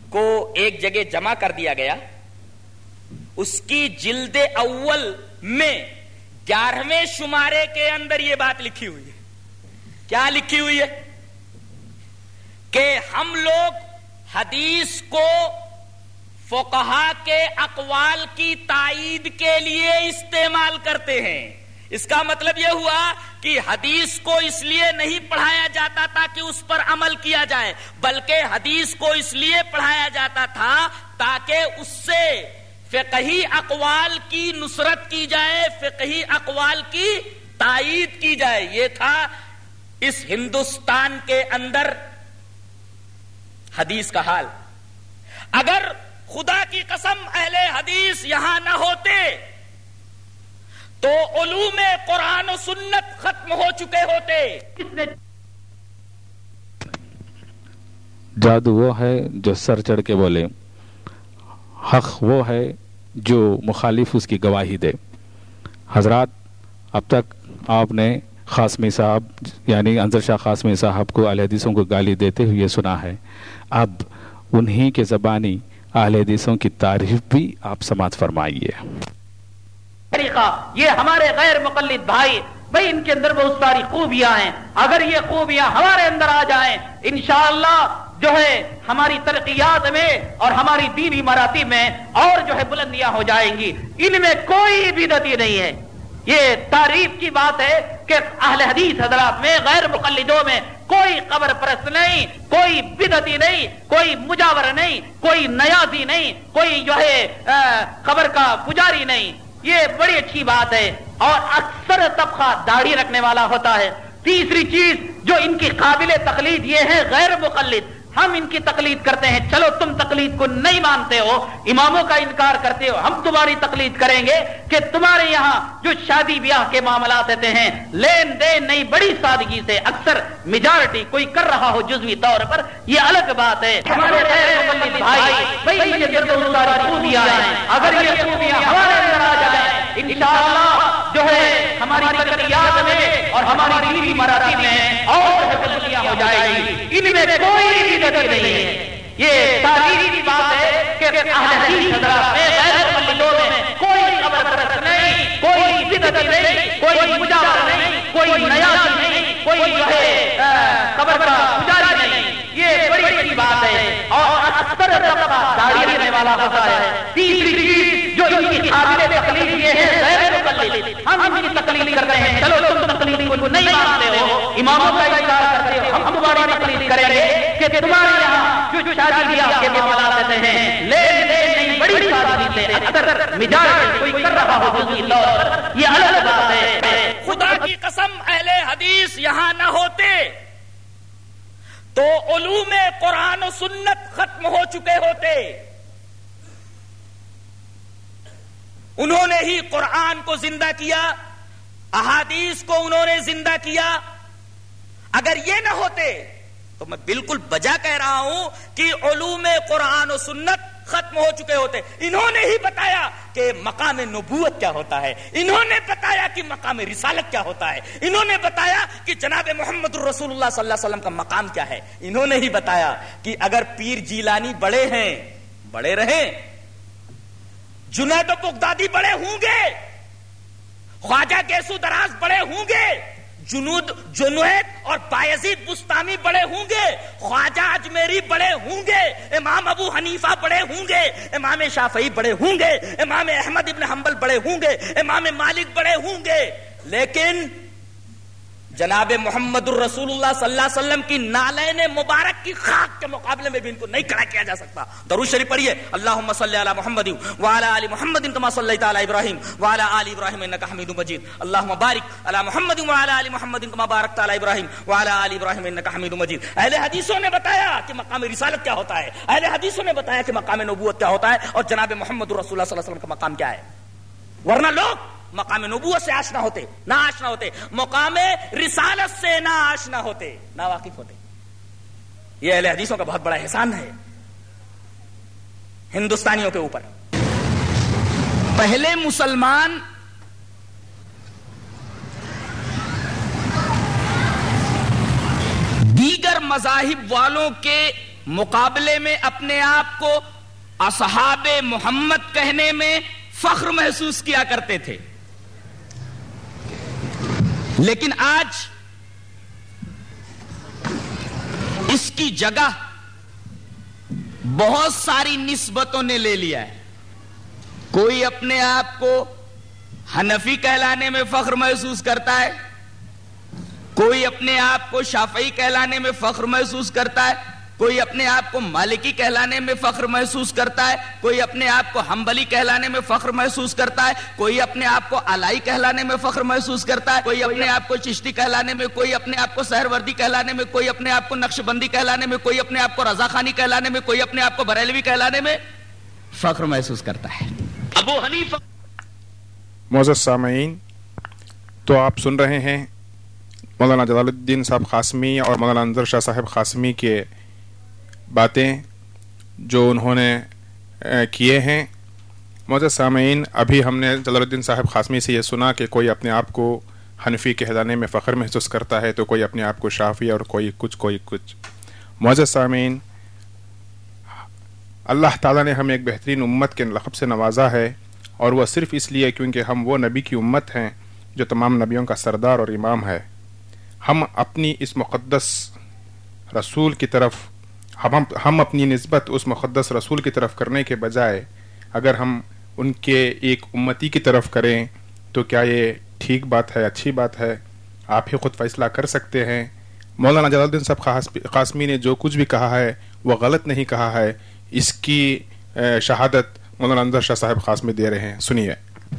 کو ایک جگہ جمع کر دیا گیا۔ اس کی جلد اول میں گیارہویں شمارے کے اندر یہ بات لکھی ہوئی ہے۔ کیا لکھی ہوئی ہے؟ کہ ہم لوگ حدیث کو فقہا کے اقوال کی تائید کے لیے استعمال کرتے ہیں۔ اس کا مطلب یہ ہوا کہ حدیث کو اس لیے نہیں پڑھایا جاتا تھا کہ اس پر عمل کیا جائے، بلکہ حدیث کو اس لیے پڑھایا جاتا تھا تاکہ اس سے فقہی اقوال کی نصرت کی جائے، فقہی اقوال کی تائید کی جائے۔ یہ تھا اس ہندوستان کے اندر حدیث کا حال۔ اگر خدا کی قسم اہل حدیث یہاں نہ ہوتے تو علوم قرآن و سنت ختم ہو چکے ہوتے۔ جادو وہ ہے جو سر چڑھ کے بولے۔ حق وہ ہے جو مخالف اس کی گواہی دے۔ حضرات، اب تک آپ نے خاصمی صاحب یعنی انضر شاہ خاصمی صاحب کو اہل حدیثوں کو گالی دیتے ہوئے سنا ہے۔ اب انہی کے زبانی اہل حدیثوں کی تعریف بھی آپ سماعت فرمائیے۔ طریقہ، یہ ہمارے غیر مقلد بھائی بھائی ان کے اندر بہت ساری خوبیاں ہیں۔ اگر یہ خوبیاں ہمارے اندر آ جائیں، انشاءاللہ جو ہے ہماری ترقیات میں اور ہماری دینی مراتی میں اور جو ہے بلندیاں ہو جائیں گی۔ ان میں کوئی بدتی نہیں ہے۔ یہ تعریف کی بات ہے کہ اہل حدیث حضرات میں، غیر مقلدوں میں کوئی قبر پرست نہیں، کوئی بدتی نہیں، کوئی مجاور نہیں، کوئی نیازی نہیں، کوئی جو ہے قبر کا پجاری نہیں۔ یہ بڑی اچھی بات ہے اور اکثر طبقہ داڑھی رکھنے والا ہوتا ہے۔ تیسری چیز جو ان کی قابل تقلید یہ ہے، غیر مقلد۔ ہم ان کی تقلید کرتے ہیں چلو تم تقلید کو نہیں مانتے ہو اماموں کا انکار کرتے ہو ہم تمہاری تقلید کریں گے کہ تمہارے یہاں جو شادی بیاہ کے معاملات ہوتے ہیں لین دین نہیں بڑی سادگی سے اکثر میجارٹی کوئی کر رہا ہو جزوی طور پر یہ الگ بات ہے۔ ہمارے اگر یہ خوبیاں ہمارے اندر آ جائے انشاءاللہ جو ہے ہماری میں اور ہماری دینی مراتی میں اور ہو جائے گی۔ ان میں کوئی بدت نہیں ہے۔ یہ تاریخ کی بات ہے کہ اہل حدیث حضرات میں غیر مقلدوں میں کوئی قبر پرست نہیں، کوئی بدت نہیں، کوئی مجاور نہیں، کوئی نیا نہیں، کوئی جو ہے قبر کا پجاری نہیں۔ یہ بڑی بڑی بات ہے۔ اور اکثر طبقہ داڑھی رہنے والا ہوتا ہے۔ تیسری چیز جو ان کی قابل تقلید یہ ہے، غیر مقلد ہم ان کی تقلید کرتے ہیں۔ چلو تم تقلید کو نہیں مانتے ہو۔ اماموں کا انکار کرتے ہو۔ ہم تمہاری تقلید کریں گے۔ کہ تمہارے یہاں جو شادی بیاہ کے معاملات رہتے ہیں، لین دین نہیں، بڑی سادگی سے اکثر مزاج کوئی کر رہا ہو جزوی طور پر۔ یہ الگ بات ہے خدا کی قسم، اہل حدیث یہاں نہ ہوتے۔ تو علوم قرآن و سنت ختم ہو چکے ہوتے۔ انہوں نے ہی قرآن کو زندہ کیا، احادیث کو انہوں نے زندہ کیا۔ اگر یہ نہ ہوتے تو میں بالکل بجا کہہ رہا ہوں کہ علوم قرآن و سنت ختم ہو چکے ہوتے۔ انہوں نے ہی بتایا کہ مقام نبوت کیا ہوتا ہے۔ انہوں نے بتایا کہ مقام رسالت کیا ہوتا ہے۔ انہوں نے بتایا کہ جناب محمد الرسول اللہ صلی اللہ علیہ وسلم کا مقام کیا ہے۔ انہوں نے ہی بتایا کہ اگر پیر جیلانی بڑے ہیں، بڑے رہیں۔ جنید و بغدادی بڑے ہوں گے۔ خواجہ کیسو دراز بڑے ہوں گے۔ جنود جنوید اور بایزید بستامی بڑے ہوں گے، خواجہ اجمیری بڑے ہوں گے، امام ابو حنیفہ بڑے ہوں گے، امام شافعی بڑے ہوں گے، امام احمد ابن حنبل بڑے ہوں گے، امام مالک بڑے ہوں گے، لیکن جناب محمد الرسول اللہ صلی اللہ علیہ وسلم کی نالین مبارک کی خاک کے مقابلے میں بھی ان کو نہیں کھڑا کیا جا سکتا۔ درود شریف پڑھیے۔ اللہم صلی علی محمد وعلی آل محمد کما صلیت علی ابراہیم وعلی آل ابراہیم انکا حمید مجید۔ اللہم بارک علی محمد وعلی آل محمد کما بارکت علی ابراہیم وعلی آل ابراہیم انکا حمید مجید۔ اہل حدیثوں نے بتایا کہ مقام رسالت کیا ہوتا ہے۔ اہل حدیثوں نے بتایا کہ مقام نبوت کیا ہوتا ہے اور جناب محمد الرسول اللہ صلی اللہ علیہ وسلم کا مقام کیا ہے۔ ورنہ لوگ مقام نبوت سے آشنا ہوتے نہ آشنا ہوتے، مقام رسالت سے نہ آشنا ہوتے نہ واقف ہوتے۔ یہ اہل حدیثوں کا بہت بڑا احسان ہے۔ ہندوستانیوں کے اوپر۔ پہلے مسلمان دیگر مذاہب والوں کے مقابلے میں اپنے آپ کو اصحاب محمد کہنے میں فخر محسوس کیا کرتے تھے۔ لیکن آج اس کی جگہ بہت ساری نسبتوں نے لے لیا ہے۔ کوئی اپنے آپ کو حنفی کہلانے میں فخر محسوس کرتا ہے؟ کوئی اپنے آپ کو شافعی کہلانے میں فخر محسوس کرتا ہے؟ کوئی اپنے آپ کو مالکی کہلانے میں فخر محسوس کرتا ہے کوئی اپنے آپ کو ہمبلی کہلانے میں فخر محسوس کرتا ہے کوئی اپنے آپ کو آلائی کہلانے میں فخر محسوس کرتا ہے کوئی اپنے آپ کو چشتی کہلانے میں کوئی اپنے آپ کو سہر وردی کہلانے میں کوئی اپنے آپ کو نقش بندی کہلانے میں کوئی اپنے آپ کو رضا خانی کہلانے میں کوئی اپنے آپ کو بریلوی کہلانے میں فخر محسوس کرتا ہے۔ ابو حنیفہ۔ معزز سامعین تو آپ سن رہے ہیں مولانا جلال الدین صاحب قاسمی اور مولانا انضر شاہ صاحب قاسمی کے باتیں جو انہوں نے کیے ہیں۔ معزز سامعین، ابھی ہم نے جلال الدین صاحب قاسمی سے یہ سنا کہ کوئی اپنے آپ کو حنفی کہلانے میں فخر محسوس کرتا ہے تو کوئی اپنے آپ کو شافی اور کوئی کچھ کوئی کچھ۔ معزز سامعین، اللہ تعالیٰ نے ہمیں ایک بہترین امت کے لقب سے نوازا ہے اور وہ صرف اس لیے کیونکہ ہم وہ نبی کی امت ہیں جو تمام نبیوں کا سردار اور امام ہے۔ ہم اپنی اس مقدس رسول کی طرف ہم ہم اپنی نسبت اس مقدس رسول کی طرف کرنے کے بجائے اگر ہم ان کے ایک امتی کی طرف کریں تو کیا یہ ٹھیک بات ہے، اچھی بات ہے؟ آپ ہی خود فیصلہ کر سکتے ہیں۔ مولانا جلال الدین صاحب قاسمی نے جو کچھ بھی کہا ہے، وہ غلط نہیں کہا ہے۔ اس کی شہادت مولانا اندر شاہ صاحب قاسمی دے رہے ہیں۔ سنیے۔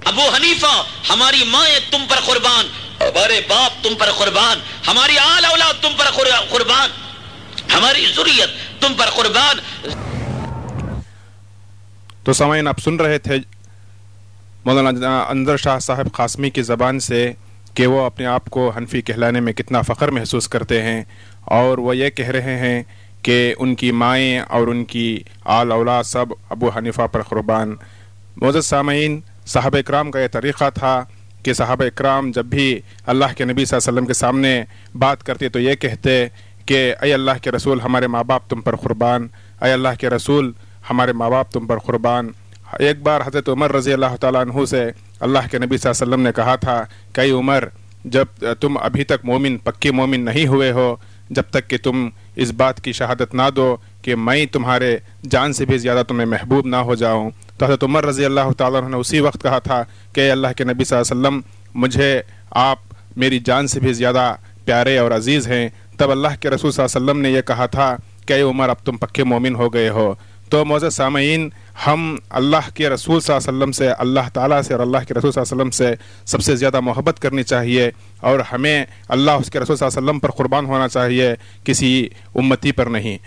ابو حنیفہ، ہماری مائیں تم پر قربان۔ ہمارے باپ تم پر قربان۔ ہماری آل اولاد تم پر قربان۔ ہماری ضروریت تم پر قربان۔ تو سمعین آپ سن رہے تھے مولانا اندر شاہ صاحب قاسمی کی زبان سے کہ وہ اپنے آپ کو حنفی کہلانے میں کتنا فخر محسوس کرتے ہیں اور وہ یہ کہہ رہے ہیں کہ ان کی مائیں اور ان کی آل اولاد سب ابو حنیفہ پر قربان۔ معزز سامعین صاحب اکرام کا یہ طریقہ تھا کہ صحابہ اکرام جب بھی اللہ کے نبی صلی اللہ علیہ وسلم کے سامنے بات کرتے تو یہ کہتے کہ اے اللہ کے رسول ہمارے ماں باپ تم پر قربان، اے اللہ کے رسول ہمارے ماں باپ تم پر قربان۔ ایک بار حضرت عمر رضی اللہ تعالیٰ عنہ سے اللہ کے نبی صلی اللہ علیہ وسلم نے کہا تھا کئی عمر، جب تم ابھی تک مومن، پکی مومن نہیں ہوئے ہو، جب تک کہ تم اس بات کی شہادت نہ دو کہ میں تمہارے جان سے بھی زیادہ تمہیں محبوب نہ ہو جاؤں۔ تو حضرت عمر رضی اللہ تعالیٰ نے اسی وقت کہا تھا کہ اللہ کے نبی صلی اللہ علیہ وسلم، مجھے آپ میری جان سے بھی زیادہ پیارے اور عزیز ہیں تب اللہ کے رسول صلی اللہ علیہ وسلم نے یہ کہا تھا کہ اے عمر، اب تم پکے مومن ہو گئے ہو۔ تو معزز سامعین، ہم اللہ کے رسول صلی اللہ علیہ وسلم سے، اللہ تعالیٰ سے اور اللہ کے رسول صلی اللہ علیہ وسلم سے سب سے زیادہ محبت کرنی چاہیے اور ہمیں اللہ اس کے رسول صلی اللہ علیہ وسلم پر قربان ہونا چاہیے کسی امتی پر نہیں۔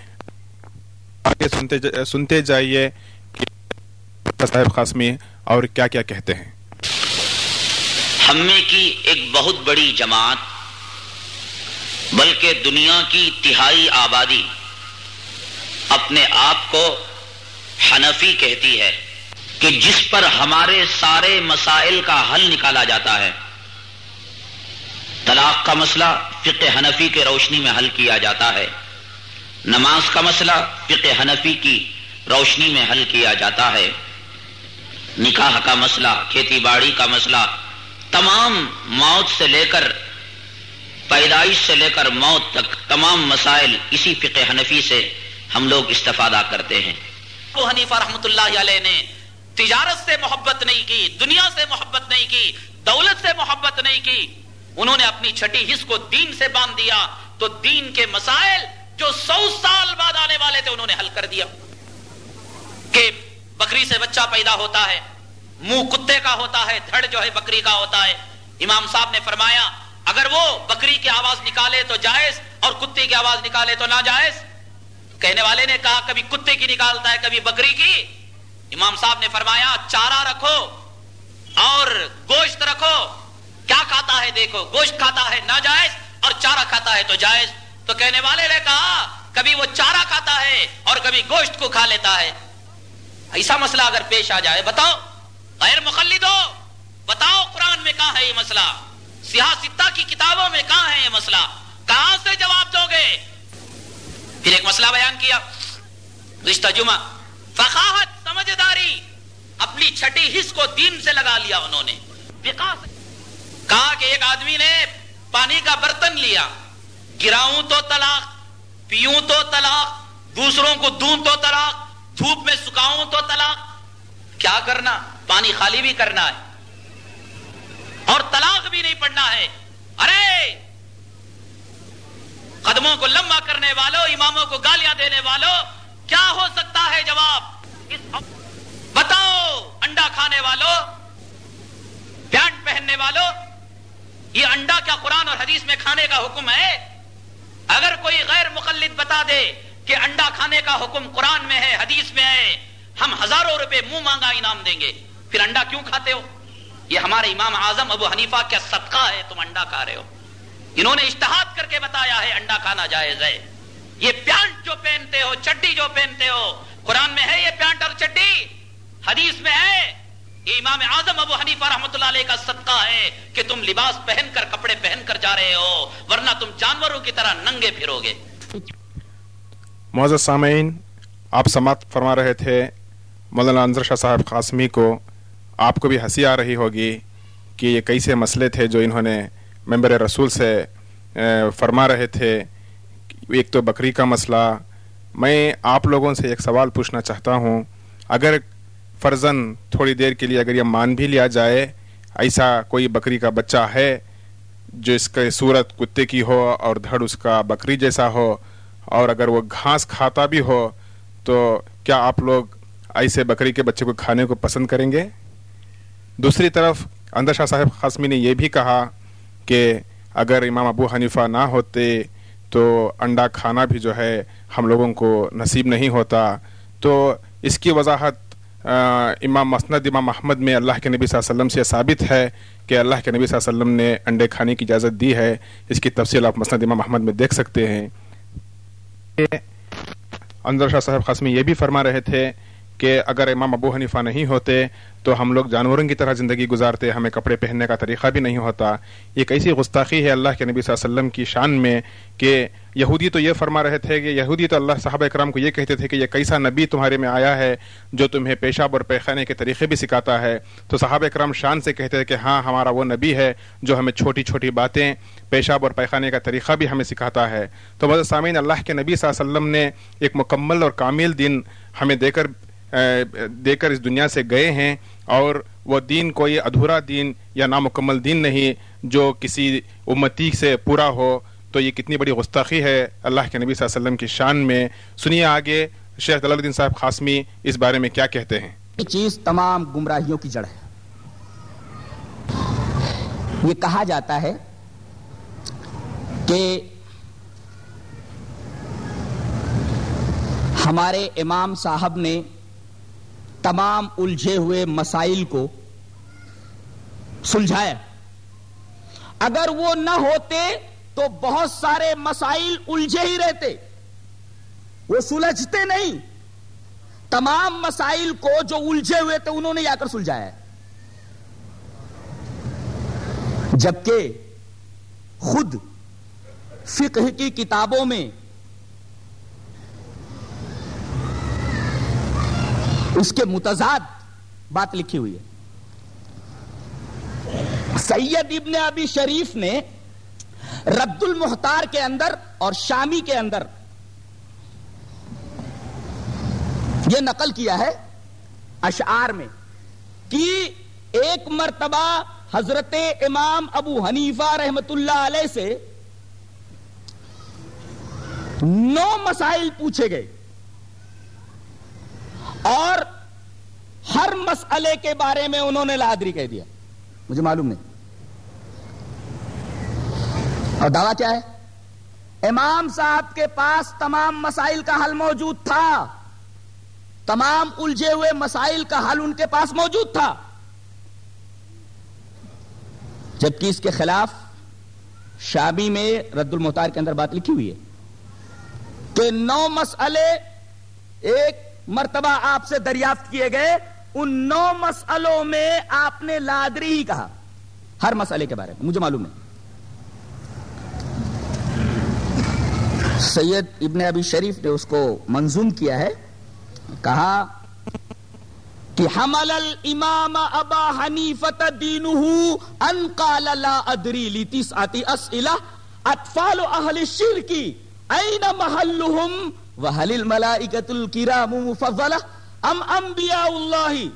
آگے سنتے سنتے جائیے کہ صاحب قاسمی اور کیا کیا کہتے ہیں۔ ہمیں کی ایک بہت بڑی جماعت بلکہ دنیا کی تہائی آبادی اپنے آپ کو حنفی کہتی ہے کہ جس پر ہمارے سارے مسائل کا حل نکالا جاتا ہے۔ طلاق کا مسئلہ فقہ حنفی کے روشنی میں حل کیا جاتا ہے۔ نماز کا مسئلہ فقہ حنفی کی روشنی میں حل کیا جاتا ہے۔ نکاح کا مسئلہ، کھیتی باڑی کا مسئلہ، تمام موت سے لے کر پیدائش سے لے کر موت تک تمام مسائل اسی فقہ حنفی سے ہم لوگ استفادہ کرتے ہیں۔ ابو حنیفہ رحمت اللہ علیہ نے تجارت سے محبت نہیں کی، دنیا سے محبت نہیں کی، دولت سے محبت نہیں کی۔ انہوں نے اپنی چھٹی حص کو دین سے باندھ دیا۔ تو دین کے مسائل جو سو سال بعد آنے والے تھے، انہوں نے حل کر دیا۔ کہ بکری سے بچہ پیدا ہوتا ہے، منہ کتے کا ہوتا ہے، دھڑ جو ہے بکری کا ہوتا ہے۔ امام صاحب نے فرمایا اگر وہ بکری کی آواز نکالے تو جائز اور کتے کی آواز نکالے تو نہ جائز کہنے والے نے کہا، کبھی کتے کی نکالتا ہے، کبھی بکری کی۔ امام صاحب نے فرمایا، چارہ رکھو اور گوشت رکھو۔ کیا کھاتا ہے؟ دیکھو، گوشت کھاتا ہے نہ جائز اور چارہ کھاتا ہے تو جائز۔ تو کہنے والے نے کہا، کبھی وہ چارہ کھاتا ہے اور کبھی گوشت کو کھا لیتا ہے۔ ایسا مسئلہ اگر پیش آ جائے، بتاؤ۔ غیر مخلد ہو بتاؤ قرآن میں کہاں ہے یہ مسئلہ؟ سیاستہ کی کتابوں میں کہاں ہے یہ مسئلہ؟ کہاں سے جواب دو گے؟ پھر ایک مسئلہ بیان کیا۔ رشتہ جمعہ۔ فقاہت سمجھداری۔ اپنی چھٹی حص کو دین سے لگا لیا انہوں نے۔ کہا کہ ایک آدمی نے پانی کا برتن لیا۔ گراؤں تو طلاق، پیوں تو طلاق، دوسروں کو دوں تو طلاق، دھوپ میں سکھاؤں تو طلاق۔ کیا کرنا؟ پانی خالی بھی کرنا ہے۔ اور طلاق بھی نہیں پڑنا ہے۔ ارے! قدموں کو لمبا کرنے والوں اماموں کو گالیاں دینے والوں کیا ہو سکتا ہے جواب؟ اس بتاؤ، انڈا کھانے والوں پینٹ پہننے والوں یہ انڈا کیا قرآن اور حدیث میں کھانے کا حکم ہے؟ اگر کوئی غیر مقلد بتا دے کہ انڈا کھانے کا حکم قرآن میں ہے، حدیث میں ہے، ہم ہزاروں روپے منہ مانگا انعام دیں گے۔ پھر انڈا کیوں کھاتے ہو؟ یہ ہمارے امام اعظم ابو حنیفہ کیا صدقہ ہے، تم انڈا کھا رہے ہو۔ انہوں نے اشتہاد کر کے بتایا ہے، انڈا کھانا جائز ہے۔ یہ پینٹ جو پہنتے ہو، چڈی جو پہنتے ہو، قرآن میں ہے یہ پینٹ اور چڈی؟ حدیث میں ہے۔ یہ امام اعظم ابو حنیفہ رحمۃ اللہ علیہ کا صدقہ ہے کہ تم لباس پہن کر، کپڑے پہن کر جا رہے ہو، ورنہ تم جانوروں کی طرح ننگے پھرو گے۔ معزز سامعین، آپ سماعت فرما رہے تھے مولانا انضر شاہ صاحب قاسمی کو۔ آپ کو بھی ہنسی آ رہی ہوگی کہ یہ کیسے مسئلے تھے جو انہوں نے ممبر رسول سے فرما رہے تھے۔ ایک تو بکری کا مسئلہ۔ میں آپ لوگوں سے ایک سوال پوچھنا چاہتا ہوں۔ اگر فرزن تھوڑی دیر کے لیے اگر یہ مان بھی لیا جائے، ایسا کوئی بکری کا بچہ ہے جو اس کا صورت کتے کی ہو اور دھڑ اس کا بکری جیسا ہو اور اگر وہ گھاس کھاتا بھی ہو، تو کیا آپ لوگ ایسے بکری کے بچے کو کھانے کو پسند کریں گے؟ دوسری طرف اندر شاہ صاحب قاسمی نے یہ بھی کہا کہ اگر امام ابو حنیفہ نہ ہوتے تو انڈا کھانا بھی جو ہے ہم لوگوں کو نصیب نہیں ہوتا۔ تو اس کی وضاحت امام مسند، امام محمد میں اللہ کے نبی صلی اللہ علیہ وسلم سے ثابت ہے کہ اللہ کے نبی صلی اللہ علیہ وسلم نے انڈے کھانے کی اجازت دی ہے۔ اس کی تفصیل آپ مسند، امام محمد میں دیکھ سکتے ہیں۔ اندر شاہ صاحب قاسمی یہ بھی فرما رہے تھے کہ اگر امام ابو حنیفہ نہیں ہوتے تو ہم لوگ جانوروں کی طرح زندگی گزارتے، ہمیں کپڑے پہننے کا طریقہ بھی نہیں ہوتا۔ یہ کیسی گستاخی ہے اللہ کے نبی صلی اللہ علیہ وسلم کی شان میں کہ یہودی تو یہ فرما رہے تھے کہ یہودی تو اللہ صاحب اکرام کو یہ کہتے تھے کہ یہ کیسا نبی تمہارے میں آیا ہے جو تمہیں پیشاب اور پیخانے کے طریقے بھی سکھاتا ہے۔ تو صحاب اکرام شان سے کہتے تھے کہ ہاں ہمارا وہ نبی ہے جو ہمیں چھوٹی چھوٹی باتیں، پیشاب اور پیخانے کا طریقہ بھی ہمیں سکھاتا ہے۔ تو بس سامعین، اللہ کے نبی صلی اللہ علیہ وسلم نے ایک مکمل اور کامل دن ہمیں دے کر دے کر اس دنیا سے گئے ہیں اور وہ دین کوئی ادھورا دین یا نامکمل دین نہیں جو کسی امتی سے پورا ہو، تو یہ کتنی بڑی گستاخی ہے اللہ کے نبی صلی اللہ علیہ وسلم کی شان میں۔ سنیے آگے شیخ دلال الدین صاحب خاسمی اس بارے میں کیا کہتے ہیں؟ یہ چیز تمام گمراہیوں کی جڑ ہے۔ یہ کہا جاتا ہے کہ ہمارے امام صاحب نے تمام الجھے ہوئے مسائل کو سلجھایا اگر وہ نہ ہوتے تو بہت سارے مسائل الجھے ہی رہتے۔ وہ سلجھتے نہیں۔ تمام مسائل کو جو الجھے ہوئے تھے انہوں نے جا کر سلجھایا۔ ہے جبکہ خود فقہ کی کتابوں میں اس کے متضاد بات لکھی ہوئی ہے۔ سید ابن ابی شریف نے رد المختار کے اندر اور شامی کے اندر یہ نقل کیا ہے اشعار میں کہ ایک مرتبہ حضرت امام ابو حنیفہ رحمت اللہ علیہ سے نو مسائل پوچھے گئے۔ اور ہر مسئلے کے بارے میں انہوں نے لادری کہہ دیا۔ مجھے معلوم نہیں۔ اور دعویٰ کیا ہے؟ امام صاحب کے پاس تمام مسائل کا حل موجود تھا۔ تمام الجھے ہوئے مسائل کا حل ان کے پاس موجود تھا۔ جبکہ اس کے خلاف شابی میں رد المختار کے اندر بات لکھی ہوئی ہے کہ نو مسئلے ایک مرتبہ آپ سے دریافت کیے گئے، ان نو مسئلوں میں آپ نے لادری ہی کہا۔ ہر مسئلے کے بارے میں، مجھے معلوم ہے سید ابن ابی شریف نے اس کو منظوم کیا ہے، کہا کہ حمل الامام ابا حنیفت دینہ ان قال لا ادری لتسعت اسئلہ، اطفال اہل الشرکی این محلهم وهل الملائكة الكرام مفضلة أم أنبياء الله؟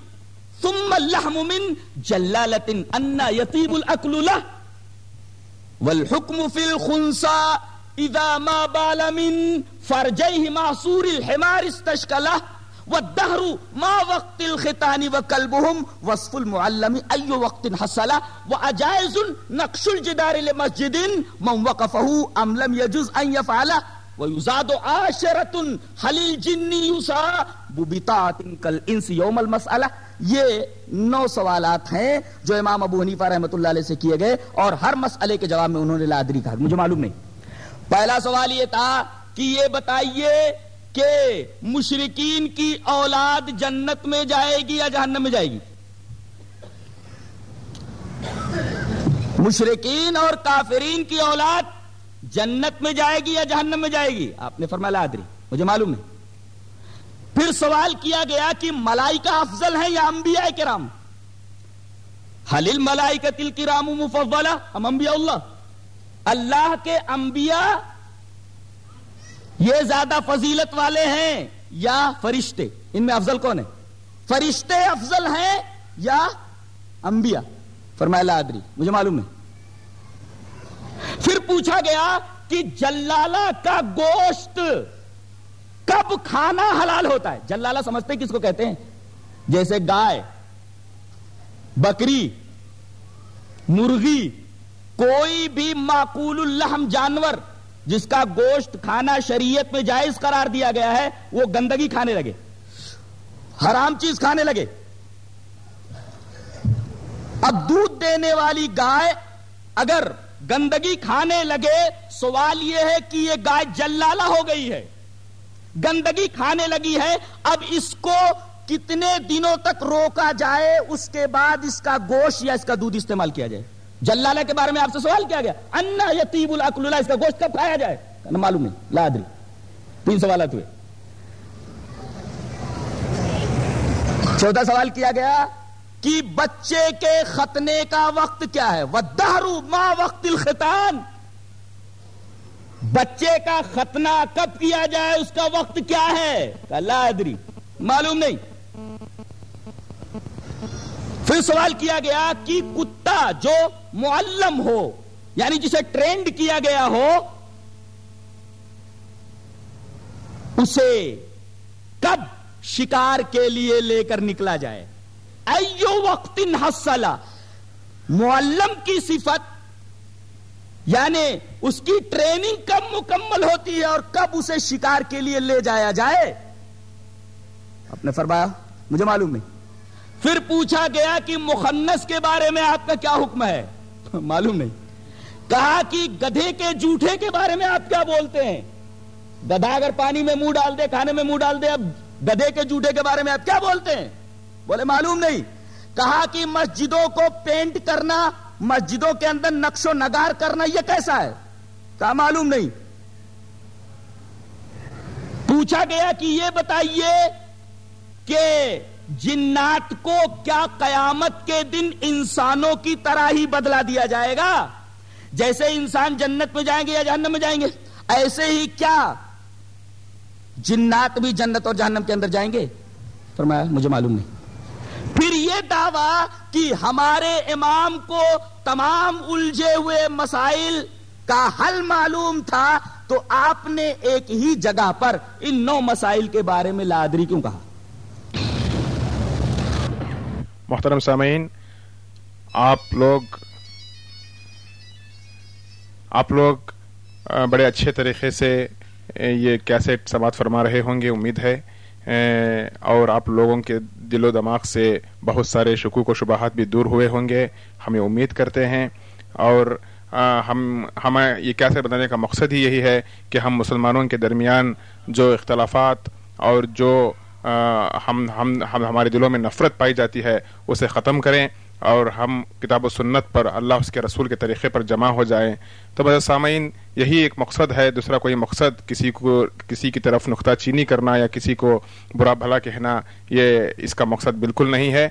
ثم اللحم من جلالة أن يطيب الأكل له. والحكم في الخنصاء إذا ما بال من فرجيه معصور الحمار استشكله والدهر ما وقت الختان وكلبهم وصف المعلم أي وقت حصل. وأجائز نقش الجدار لمسجد من وقفه أم لم يجوز أن يفعله ويزاد عاشرة هل الجن يصاب بطاعة كالانس يوم المسألة یہ نو سوالات ہیں جو امام ابو حنیفہ رحمۃ اللہ علیہ سے کیے گئے اور ہر مسئلے کے جواب میں انہوں نے لادری کہا مجھے معلوم نہیں۔ پہلا سوال یہ تھا کہ یہ بتائیے کہ مشرقین کی اولاد جنت میں جائے گی یا جہنم میں جائے گی؟ مشرقین اور کافرین کی اولاد جنت میں جائے گی یا جہنم میں جائے گی؟ آپ نے فرمایا آدری مجھے معلوم ہے۔ پھر سوال کیا گیا کہ ملائکہ افضل ہیں یا انبیاء کرام؟ حل الملائکہ تل کرام مفضلہ؟ ہم انبیاء اللہ۔ اللہ کے انبیاء یہ زیادہ فضیلت والے ہیں یا فرشتے؟ ان میں افضل کون ہے؟ فرشتے افضل ہیں یا انبیاء؟ فرمایا لا ادری، مجھے معلوم ہے۔ پھر پوچھا گیا کہ جلالہ کا گوشت کب کھانا حلال ہوتا ہے؟ جلالہ سمجھتے کس کو کہتے ہیں؟ جیسے گائے، بکری، مرغی، کوئی بھی معقول الحم جانور جس کا گوشت کھانا شریعت میں جائز قرار دیا گیا ہے، وہ گندگی کھانے لگے، حرام چیز کھانے لگے۔ اب دودھ دینے والی گائے اگر گندگی کھانے لگے، سوال یہ ہے کہ یہ گائے جلالہ ہو گئی ہے۔ گندگی کھانے لگی ہے، اب اس کو کتنے دنوں تک روکا جائے، اس کے بعد اس کا گوشت یا اس کا دودھ استعمال کیا جائے؟ جلالہ کے بارے میں آپ سے سوال کیا گیا۔ انا یتیب الاکل اللہ اس کا گوشت کب کھایا جائے؟ معلوم نہیں لادری تین سوالات ہوئے۔ چوتھا سوال کیا گیا کہ بچے کے ختنے کا وقت کیا ہے؟ وہ دہرو ماں وقت الختان بچے کا ختنہ کب کیا جائے؟ اس کا وقت کیا ہے؟ لادری معلوم نہیں۔ پھر سوال کیا گیا کہ کتا جو معلم ہو یعنی جسے ٹرینڈ کیا گیا ہو، اسے کب شکار کے لیے لے کر نکلا جائے؟ ایو وقت حسلا معلم کی صفت یعنی اس کی ٹریننگ کب مکمل ہوتی ہے اور کب اسے شکار کے لیے لے جایا جائے۔ آپ نے فرمایا، مجھے معلوم نہیں۔ پھر پوچھا گیا کہ مخنس کے بارے میں آپ کا کیا حکم ہے؟ معلوم نہیں۔ کہا کہ گدھے کے جھوٹے کے بارے میں آپ کیا بولتے ہیں؟ گدھا اگر پانی میں منہ ڈال دے، کھانے میں منہ ڈال دے، اب گدے کے جوٹے کے بارے میں آپ کیا بولتے ہیں؟ بولے معلوم نہیں۔ کہا کہ مسجدوں کو پینٹ کرنا، مسجدوں کے اندر نقش و نگار کرنا، یہ کیسا ہے؟ کہا معلوم نہیں۔ پوچھا گیا کہ یہ بتائیے کہ جنات کو کیا قیامت کے دن انسانوں کی طرح ہی بدلا دیا جائے گا؟ جیسے انسان جنت میں جائیں گے یا جہنم میں جائیں گے، ایسے ہی کیا جنات بھی جنت اور جہنم کے اندر جائیں گے؟ فرمایا، مجھے معلوم نہیں۔ پھر یہ دعویٰ کہ ہمارے امام کو تمام الجھے ہوئے مسائل کا حل معلوم تھا تو آپ نے ایک ہی جگہ پر ان نو مسائل کے بارے میں لادری کیوں کہا؟ محترم سامعین، آپ لوگ آپ لوگ بڑے اچھے طریقے سے یہ کیسٹ سماعت فرما رہے ہوں گے، امید ہے اور آپ لوگوں کے دل و دماغ سے بہت سارے شکوک و شبہات بھی دور ہوئے ہوں گے۔ ہمیں امید کرتے ہیں۔ اور ہم ہمیں یہ کیسے بتانے کا مقصد ہی یہی ہے کہ ہم مسلمانوں کے درمیان جو اختلافات اور جو ہم ہم، ہمارے دلوں میں نفرت پائی جاتی ہے، اسے ختم کریں۔ اور ہم کتاب و سنت پر اللہ اس کے رسول کے طریقے پر جمع ہو جائیں۔ تو بس سامعین، یہی ایک مقصد ہے۔ دوسرا کوئی مقصد کسی کو، کسی کی طرف نقطہ چینی کرنا یا کسی کو برا بھلا کہنا، یہ اس کا مقصد بالکل نہیں ہے۔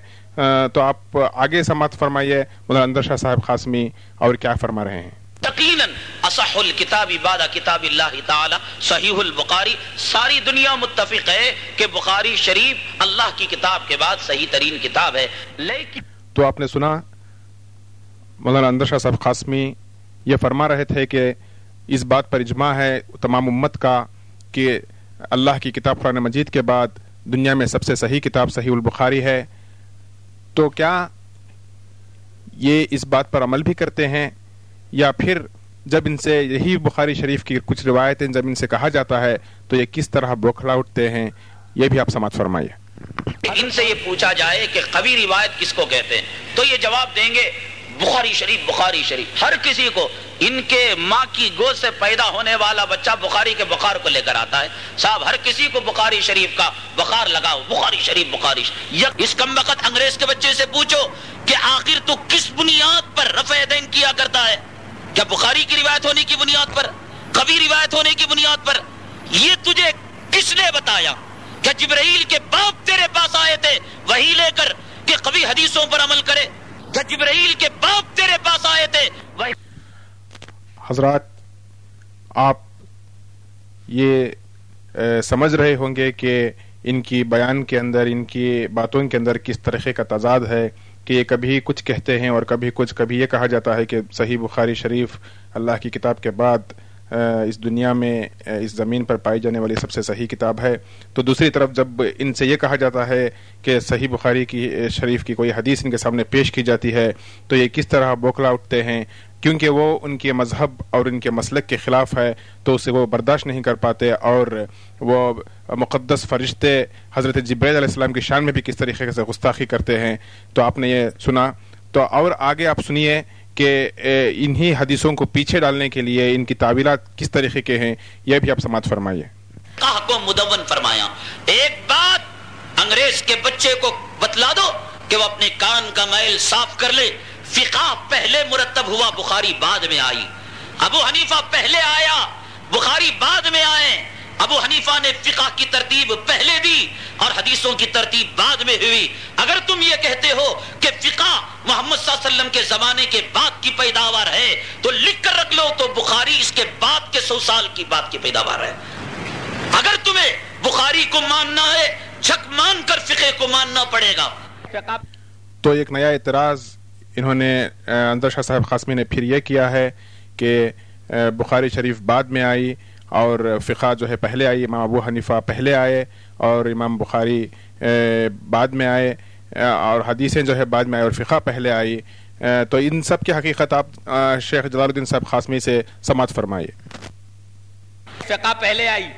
تو آپ آگے سماعت فرمائیے۔ مولانا اندر شاہ صاحب قاسمی اور کیا فرما رہے ہیں؟ یقیناً اصح الکتاب بعد کتاب اللہ تعالی، صحیح البخاری، ساری دنیا متفق ہے کہ بخاری شریف اللہ کی کتاب کے بعد صحیح ترین کتاب ہے۔ لیکن تو آپ نے سنا، مولانا اندر شاہ صاحب قاسمی یہ فرما رہے تھے کہ اس بات پر اجماع ہے تمام امت کا کہ اللہ کی کتاب قرآن مجید کے بعد دنیا میں سب سے صحیح کتاب صحیح البخاری ہے۔ تو کیا یہ اس بات پر عمل بھی کرتے ہیں؟ یا پھر جب ان سے یہی بخاری شریف کی کچھ روایتیں جب ان سے کہا جاتا ہے تو یہ کس طرح بوکھلا اٹھتے ہیں؟ یہ بھی آپ سماعت فرمائیے۔ ان سے یہ پوچھا جائے کہ قوی روایت کس کو کہتے ہیں؟ تو یہ جواب دیں گے، بخاری شریف بخاری شریف۔ ہر کسی کو ان کے ماں کی گود سے پیدا ہونے والا بچہ بخاری کے بخار کو لے کر آتا ہے۔ صاحب، ہر کسی کو بخاری شریف کا بخار لگاؤ، بخاری شریف بخاری شریف اس کم وقت انگریز کے بچے سے پوچھو کہ آخر تو کس بنیاد پر رفع دین کیا کرتا ہے؟ کیا بخاری کی روایت ہونے کی بنیاد پر؟ کبھی روایت ہونے کی بنیاد پر؟ یہ تجھے کس نے بتایا؟ کہ جبرائیل کے باپ تیرے پاس آئے تھے، وہی لے کر کہ کبھی حدیثوں پر عمل کرے۔ کہ جبرائیل کے باپ تیرے پاس آئے تھے، وہی حضرات، آپ یہ سمجھ رہے ہوں گے کہ ان کی بیان کے اندر، ان کی باتوں کے اندر کس طریقے کا تضاد ہے کہ یہ کبھی کچھ کہتے ہیں اور کبھی کچھ، کبھی یہ کہا جاتا ہے کہ صحیح بخاری شریف اللہ کی کتاب کے بعد اس دنیا میں، اس زمین پر پائی جانے والی سب سے صحیح کتاب ہے۔ تو دوسری طرف جب ان سے یہ کہا جاتا ہے کہ صحیح بخاری کی، شریف کی کوئی حدیث ان کے سامنے پیش کی جاتی ہے، تو یہ کس طرح بوکلا اٹھتے ہیں؟ کیونکہ وہ ان کے مذہب اور ان کے مسلک کے خلاف ہے، تو اسے وہ برداشت نہیں کر پاتے اور وہ مقدس فرشتے حضرت جبریل علیہ السلام کی شان میں بھی کس طریقے سے گستاخی کرتے ہیں۔ تو آپ نے یہ سنا۔ تو اور آگے آپ سنیے کہ انہی حدیثوں کو پیچھے ڈالنے کے لیے ان کی تعبیرات کس طریقے کے ہیں، یہ بھی آپ سماعت فرمائیے۔ کو مدون فرمایا؟ ایک بات انگریز کے بچے کو بتلا دو کہ وہ اپنے کان کا میل صاف کر لے۔ فقہ پہلے مرتب ہوا، بخاری بعد میں آئی۔ ابو حنیفہ پہلے آیا، بخاری بعد میں آئے۔ ابو حنیفہ نے فقہ کی ترتیب پہلے دی اور حدیثوں کی ترتیب بعد میں ہوئی۔ اگر تم یہ کہتے ہو کہ فقہ محمد صلی اللہ علیہ وسلم کے زمانے کے بعد کی پیداوار ہے، تو لکھ کر رکھ لو تو بخاری اس کے بعد کے سو سال کی بات کی پیداوار ہے۔ اگر تمہیں بخاری کو ماننا ہے، جھک مان کر فقہ کو ماننا پڑے گا۔ تو ایک نیا اعتراض انہوں نے اندر شاہ صاحب قاسمی نے پھر یہ کیا ہے کہ بخاری شریف بعد میں آئی۔ اور فقہ جو ہے پہلے آئی، امام ابو حنیفہ پہلے آئے اور امام بخاری بعد میں آئے اور حدیثیں جو ہے بعد میں آئی اور فقہ پہلے آئی۔ تو ان سب کی حقیقت آپ شیخ جلال الدین صاحب خاصمی سے سماعت فرمائیے۔ فقہ پہلے آئی،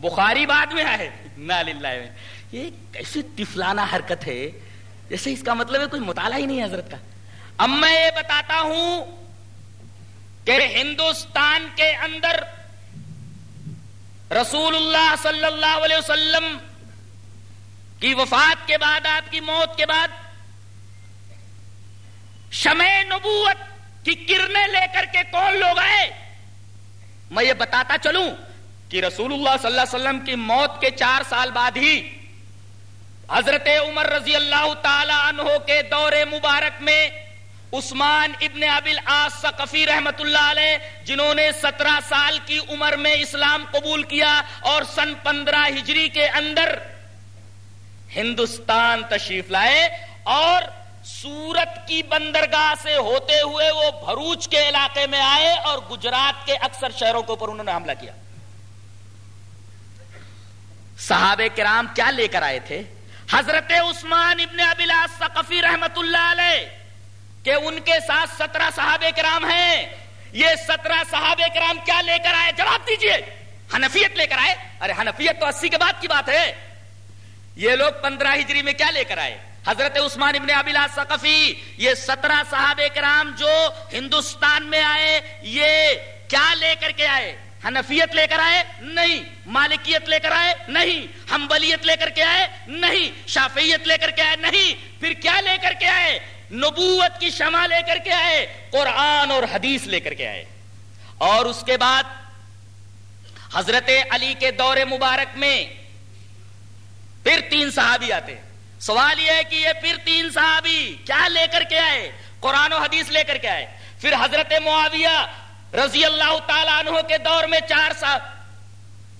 بخاری بعد میں آئے۔ یہ کیسی تفلانہ حرکت ہے؟ جیسے اس کا مطلب ہے کوئی مطالعہ ہی نہیں حضرت کا۔ اب میں یہ بتاتا ہوں کہ ہندوستان کے اندر رسول اللہ صلی اللہ علیہ وسلم کی وفات کے بعد، آپ کی موت کے بعد شمع نبوت کی کرنیں لے کر کے کون لوگ آئے؟ میں یہ بتاتا چلوں کہ رسول اللہ صلی اللہ علیہ وسلم کی موت کے چار سال بعد ہی حضرت عمر رضی اللہ تعالی عنہ کے دور مبارک میں عثمان ابن ابل آس ثقفی رحمت اللہ علیہ، جنہوں نے سترہ سال کی عمر میں اسلام قبول کیا اور سن پندرہ ہجری کے اندر ہندوستان تشریف لائے اور سورت کی بندرگاہ سے ہوتے ہوئے وہ بھروچ کے علاقے میں آئے اور گجرات کے اکثر شہروں کے اوپر انہوں نے حملہ کیا۔ صحابہ کرام کیا لے کر آئے تھے؟ حضرت عثمان ابن ابلاس ثقفی رحمت اللہ علیہ کہ ان کے ساتھ سترہ صحابہ کرام ہیں۔ یہ سترہ صحابہ کرام کیا لے کر آئے؟ جواب دیجیے۔ حنفیت لے کر آئے؟ ارے، حنفیت تو اسی کے بعد کی بات ہے۔ یہ لوگ پندرہ ہجری میں کیا لے کر آئے؟ حضرت عثمان ابن ابلا ثقفی۔ یہ سترہ صحابہ کرام جو ہندوستان میں آئے، یہ کیا لے کر کے آئے؟ حنفیت لے کر آئے؟ نہیں۔ مالکیت لے کر آئے؟ نہیں۔ ہمبلیت لے کر کے آئے؟ نہیں۔ شافیت لے کر کے آئے؟ نہیں۔ پھر کیا لے کر کے آئے؟ نبوت کی شمع لے کر کے آئے، قرآن اور حدیث لے کر کے آئے۔ اور اس کے بعد حضرت علی کے دور مبارک میں پھر تین صحابی آتے۔ سوال یہ ہے کہ یہ پھر تین صحابی کیا لے کر کے آئے؟ قرآن و حدیث لے کر کے آئے۔ پھر حضرت معاویہ رضی اللہ تعالیٰ عنہ کے دور میں چار صاحب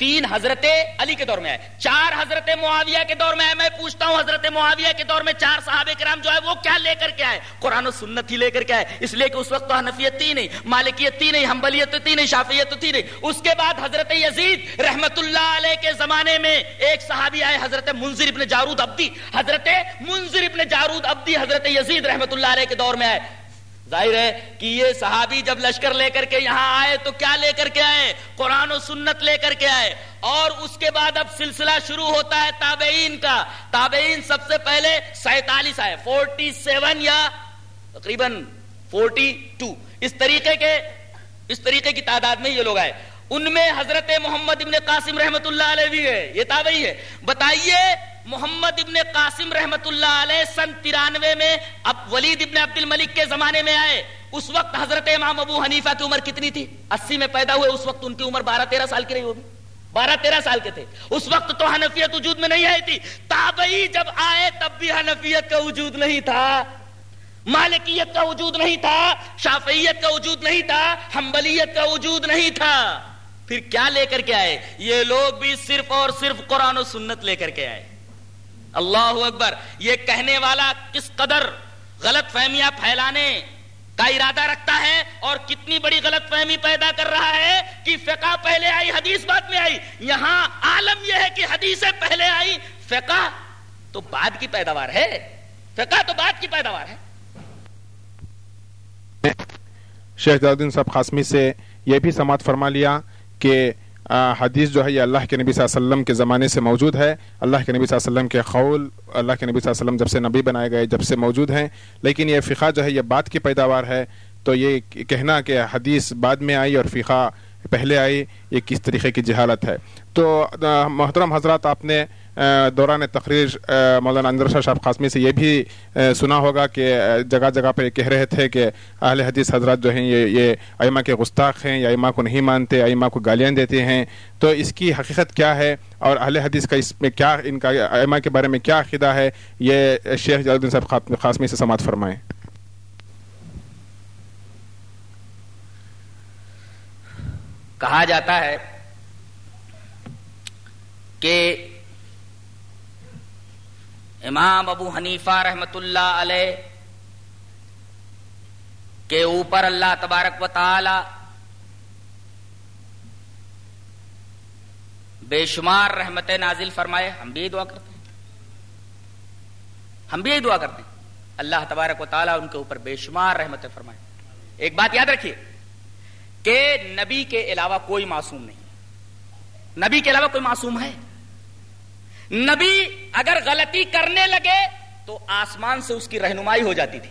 تین حضرت علی کے دور میں آئے چار حضرت معاویہ کے دور میں آئے میں پوچھتا ہوں حضرت معاویہ کے دور میں چار صحابہ کرام جو ہے وہ کیا لے کر کے آئے؟ قرآن و سنت ہی لے کر کے آئے۔ اس لیے کہ اس وقت تو حنفیت تھی نہیں، مالکیت تھی نہیں، حنبلیت تھی نہیں، شافیت تھی نہیں۔ اس کے بعد حضرت یزید رحمت اللہ علیہ کے زمانے میں ایک صحابی آئے، حضرت منظر ابن جارود عبدی۔ حضرت منظر ابن جارود عبدی حضرت یزید رحمت اللہ علیہ کے دور میں آئے۔ ظاہر ہے کہ یہ صحابی جب لشکر لے کر کے یہاں آئے تو کیا لے کر کے آئے؟ قرآن و سنت لے کر کے آئے۔ اور اس کے بعد اب سلسلہ شروع ہوتا ہے تابعین کا۔ تابعین سب سے پہلے سینتالیس آئے، فورٹی سیون یا تقریباً فورٹی ٹو۔ اس طریقے کے، اس طریقے کی تعداد میں یہ لوگ آئے۔ ان میں حضرت محمد ابن قاسم رحمت اللہ علیہ بھی ہے یہ تابعی ہے بتائیے محمد ابن قاسم رحمت اللہ علیہ سن ترانوے میں اب ولید ابن عبد الملک کے زمانے میں آئے۔ اس وقت حضرت امام ابو حنیفہ کی عمر کتنی تھی؟ اسی میں پیدا ہوئے، اس وقت ان کی عمر بارہ تیرہ سال کی رہی ہوگی۔ بارہ تیرہ سال کے تھے۔ اس وقت تو حنفیت وجود میں نہیں آئی تھی۔ تابعی جب آئے تب بھی حنفیت کا وجود نہیں تھا۔ مالکیت کا وجود نہیں تھا۔ شافعیت کا وجود نہیں تھا۔ حنبلیت کا وجود نہیں تھا۔ پھر کیا لے کر کے آئے؟ یہ لوگ بھی صرف اور صرف قرآن و سنت لے کر کے آئے۔ اللہ اکبر، یہ کہنے والا کس قدر غلط فہمیاں پھیلانے کا ارادہ رکھتا ہے اور کتنی بڑی غلط فہمی پیدا کر رہا ہے کہ فقہ پہلے آئی، حدیث بعد میں آئی۔ یہاں عالم یہ ہے کہ حدیثیں پہلے آئی۔ فقہ تو بعد کی پیداوار ہے۔ فقہ تو بعد کی پیداوار ہے۔ شیخ صاحب قاسمی سے یہ بھی سماعت فرما لیا کہ حدیث جو ہے یہ اللہ کے نبی صلی اللہ علیہ وسلم کے زمانے سے موجود ہے۔ اللہ کے نبی صلی اللہ علیہ وسلم کے قول، اللہ کے نبی صلی اللہ علیہ وسلم جب سے نبی بنائے گئے، جب سے موجود ہیں۔ لیکن یہ فقہ جو ہے یہ بات کی پیداوار ہے۔ تو یہ کہنا کہ حدیث بعد میں آئی اور فقہ پہلے آئی، یہ کس طریقے کی جہالت ہے؟ تو محترم حضرات، آپ نے دوران تقریر مولانا اندر شاہ شاہ قاسمی سے یہ بھی سنا ہوگا کہ جگہ جگہ پہ کہہ رہے تھے کہ اہل حدیث حضرات جو ہیں، یہ یہ ائمہ کے گستاخ ہیں یا ائمہ کو نہیں مانتے، ائمہ کو گالیاں دیتے ہیں۔ تو اس کی حقیقت کیا ہے؟ اور اہل حدیث کا اس میں کیا، ان کا ائمہ کے بارے میں کیا عقیدہ ہے؟ یہ شیخ جلالدین صاحب قاسمی سے سماعت فرمائیں۔ کہا جاتا ہے کہ امام ابو حنیفہ رحمت اللہ علیہ کے اوپر اللہ تبارک و تعالی بے شمار رحمت نازل فرمائے، ہم بھی دعا کرتے ہیں۔ ہم بھی دعا کرتے ہیں۔ اللہ تبارک و تعالیٰ ان کے اوپر بے شمار رحمت فرمائے۔ ایک بات یاد رکھیے کہ نبی کے علاوہ کوئی معصوم نہیں۔ نبی کے علاوہ کوئی معصوم ہے؟ نبی اگر غلطی کرنے لگے تو آسمان سے اس کی رہنمائی ہو جاتی تھی۔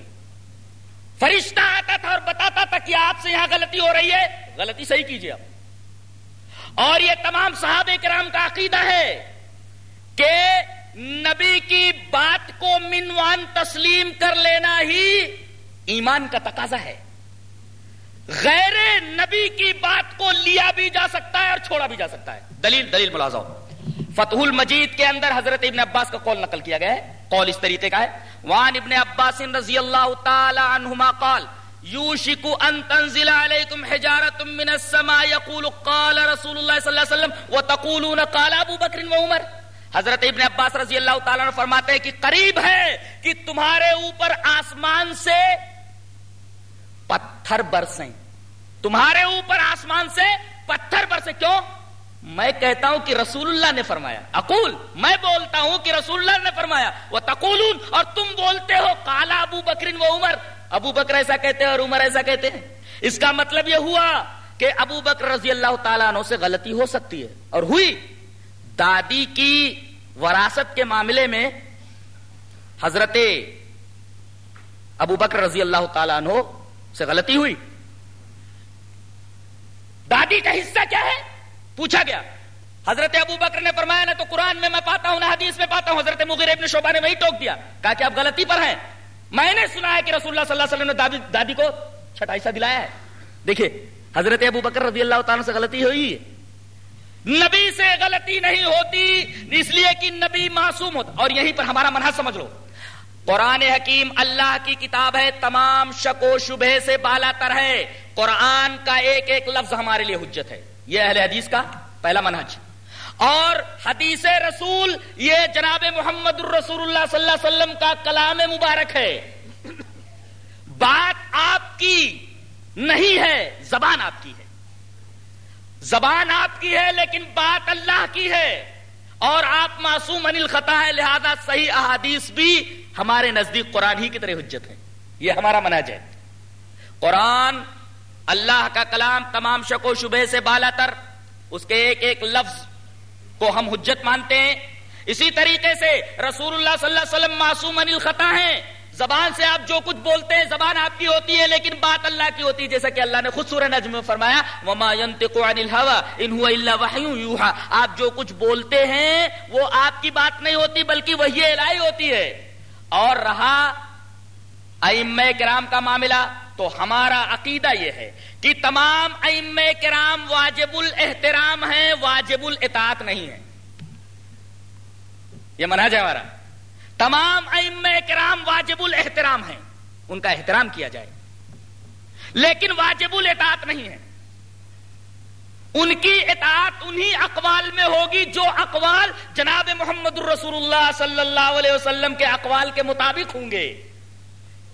فرشتہ آتا تھا اور بتاتا تھا کہ آپ سے یہاں غلطی ہو رہی ہے۔ غلطی صحیح کیجیے آپ۔ اور یہ تمام صحابہ کرام کا عقیدہ ہے کہ نبی کی بات کو منوان تسلیم کر لینا ہی ایمان کا تقاضا ہے۔ غیر نبی کی بات کو لیا بھی جا سکتا ہے اور چھوڑا بھی جا سکتا ہے۔ دلیل دلیل ملازم فتح المجید کے اندر حضرت ابن عباس کا قول نقل کیا گیا ہے، قول اس طریقے کا ہے۔ وان ابن عباس رضی اللہ تعالی عنہما قال یوشک ان تنزل علیکم حجارت من السماء، یقول قال رسول اللہ صلی اللہ علیہ وسلم، وتقولون قال ابو بکر و عمر۔ حضرت ابن عباس رضی اللہ تعالیٰ عنہ فرماتے ہیں کہ قریب ہے کہ تمہارے اوپر آسمان سے پتھر برسیں۔ تمہارے اوپر آسمان سے پتھر برسے کیوں؟ میں کہتا ہوں کہ رسول اللہ نے فرمایا، اقول، میں بولتا ہوں کہ رسول اللہ نے فرمایا وہ تقولون اور تم بولتے ہو کالا ابو بکرین و عمر۔ ابو بکر ایسا کہتے ہیں اور عمر ایسا کہتے ہیں۔ اس کا مطلب یہ ہوا کہ ابو بکر رضی اللہ تعالیٰ عنہ سے غلطی ہو سکتی ہے۔ اور ہوئی۔ دادی کی وراثت کے معاملے میں حضرت ابو بکر رضی اللہ تعالیٰ عنہ سے غلطی ہوئی۔ دادی کا حصہ کیا ہے؟ پوچھا گیا حضرت ابو بکر نے فرمایا نہ تو قرآن میں میں پاتا ہوں نہ حدیث میں پاتا ہوں۔ حضرت مغیر ابن شعبہ نے وہی ٹوک دیا کہا کہ آپ غلطی پر ہیں۔ میں نے سنا ہے کہ رسول اللہ صلی اللہ علیہ وسلم نے دادی, دادی کو چھٹا حصہ دلایا ہے۔ دیکھیے حضرت ابو بکر رضی اللہ تعالیٰ سے غلطی ہوئی۔ ہے نبی سے غلطی نہیں ہوتی اس لیے کہ نبی معصوم ہوتا۔ اور یہیں پر ہمارا منحص سمجھ لو۔ قرآن حکیم اللہ کی کتاب ہے تمام شک و شبہ سے بالا تر ہے۔ قرآن کا ایک ایک لفظ ہمارے لیے حجت ہے۔ یہ اہل حدیث کا پہلا منحج اور حدیث رسول، یہ جناب محمد الرسول اللہ صلی اللہ علیہ وسلم کا کلام مبارک ہے۔ بات آپ کی نہیں ہے، زبان آپ کی ہے۔ زبان آپ کی ہے، لیکن بات اللہ کی ہے۔ اور آپ معصوم انل خطا ہے، لہذا صحیح احادیث بھی ہمارے نزدیک قرآن ہی کی طرح حجت ہے یہ ہمارا منہج ہے۔ قرآن اللہ کا کلام تمام شک و شبہ سے بالا تر، اس کے ایک ایک لفظ کو ہم حجت مانتے ہیں۔ اسی طریقے سے رسول اللہ صلی اللہ علیہ وسلم معصوم انل ہیں۔ زبان سے آپ جو کچھ بولتے ہیں، زبان آپ کی ہوتی ہے، لیکن بات اللہ کی ہوتی ہے۔ جیسا کہ اللہ نے خود سورہ نجم میں فرمایا، وما ينطق عن الهوى ان هو الا وحي يوحى۔ آپ جو کچھ بولتے ہیں، وہ آپ کی بات نہیں ہوتی، بلکہ وہی الہی ہوتی ہے۔ اور رہا ائمہ کرام کا معاملہ۔ تو ہمارا عقیدہ یہ ہے کہ تمام ائمہ کرام واجب الاحترام ہیں، واجب الاطاعت نہیں ہے یہ منہج ہے ہمارا۔ تمام ائمہ کرام واجب الاحترام ہیں، ان کا احترام کیا جائے۔ لیکن واجب الاطاعت نہیں ہے۔ ان کی اطاعت انہی اقوال میں ہوگی جو اقوال جناب محمد الرسول اللہ صلی اللہ علیہ وسلم کے اقوال کے مطابق ہوں گے۔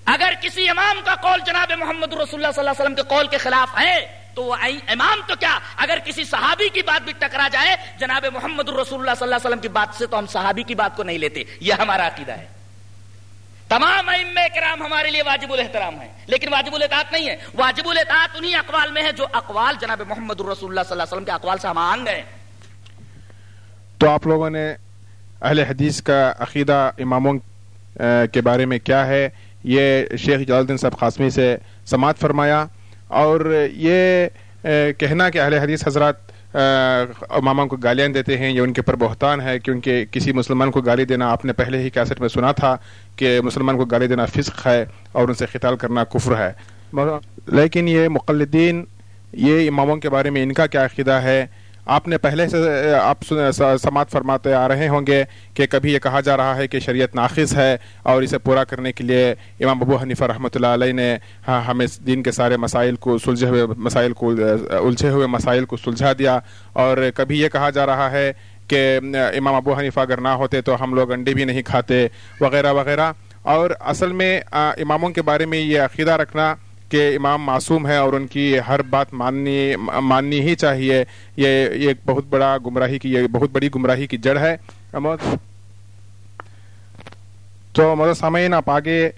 اگر کسی امام کا قول جناب محمد الرسول اللہ صلی اللہ علیہ وسلم کے قول کے خلاف ہے، تو وہ امام تو کیا؟ اگر کسی صحابی کی بات بھی ٹکرا جائے، جناب محمد الرسول اللہ صلی اللہ علیہ وسلم کی بات سے تو ہم صحابی کی بات کو نہیں لیتے۔ یہ ہمارا عقیدہ ہے۔ تمام ائمہ کرام ہمارے لیے واجب الاحترام ہے لیکن واجب الاطاعت نہیں ہے۔ واجب الاطاعت انہی اقوال میں ہے جو اقوال جناب محمد الرسول اللہ صلی اللہ علیہ وسلم کے اقوال سے ہم آن گئے تو آپ لوگوں نے اہل حدیث کا عقیدہ اماموں کے بارے میں کیا ہے؟ یہ شیخ جلال الدین صاحب قاسمی سے سماعت فرمایا اور یہ کہنا کہ اہل حدیث حضرات امامہ کو گالیاں دیتے ہیں یہ ان کے پر بہتان ہے کیونکہ کسی مسلمان کو گالی دینا آپ نے پہلے ہی کیسٹ میں سنا تھا کہ مسلمان کو گالی دینا فسق ہے اور ان سے خطال کرنا کفر ہے۔ لیکن یہ مقلدین یہ اماموں کے بارے میں ان کا کیا عقیدہ ہے؟ آپ نے پہلے سے آپ سماعت فرماتے آ رہے ہوں گے کہ کبھی یہ کہا جا رہا ہے کہ شریعت ناقص ہے اور اسے پورا کرنے کے لیے امام ابو حنیفہ رحمۃ اللہ علیہ نے ہاں، ہمیں دین کے سارے مسائل کو سلجھے ہوئے، مسائل کو الجھے ہوئے مسائل کو سلجھا دیا اور کبھی یہ کہا جا رہا ہے کہ امام ابو حنیفہ اگر نہ ہوتے تو ہم لوگ انڈے بھی نہیں کھاتے وغیرہ وغیرہ اور اصل میں اماموں کے بارے میں یہ عقیدہ رکھنا کہ امام معصوم ہے اور ان کی ہر بات ماننی ماننی ہی چاہیے، یہ یہ بہت بڑا گمراہی کی، یہ بہت بڑی گمراہی کی جڑ ہے۔ تو مدر سامعین، آپ آگے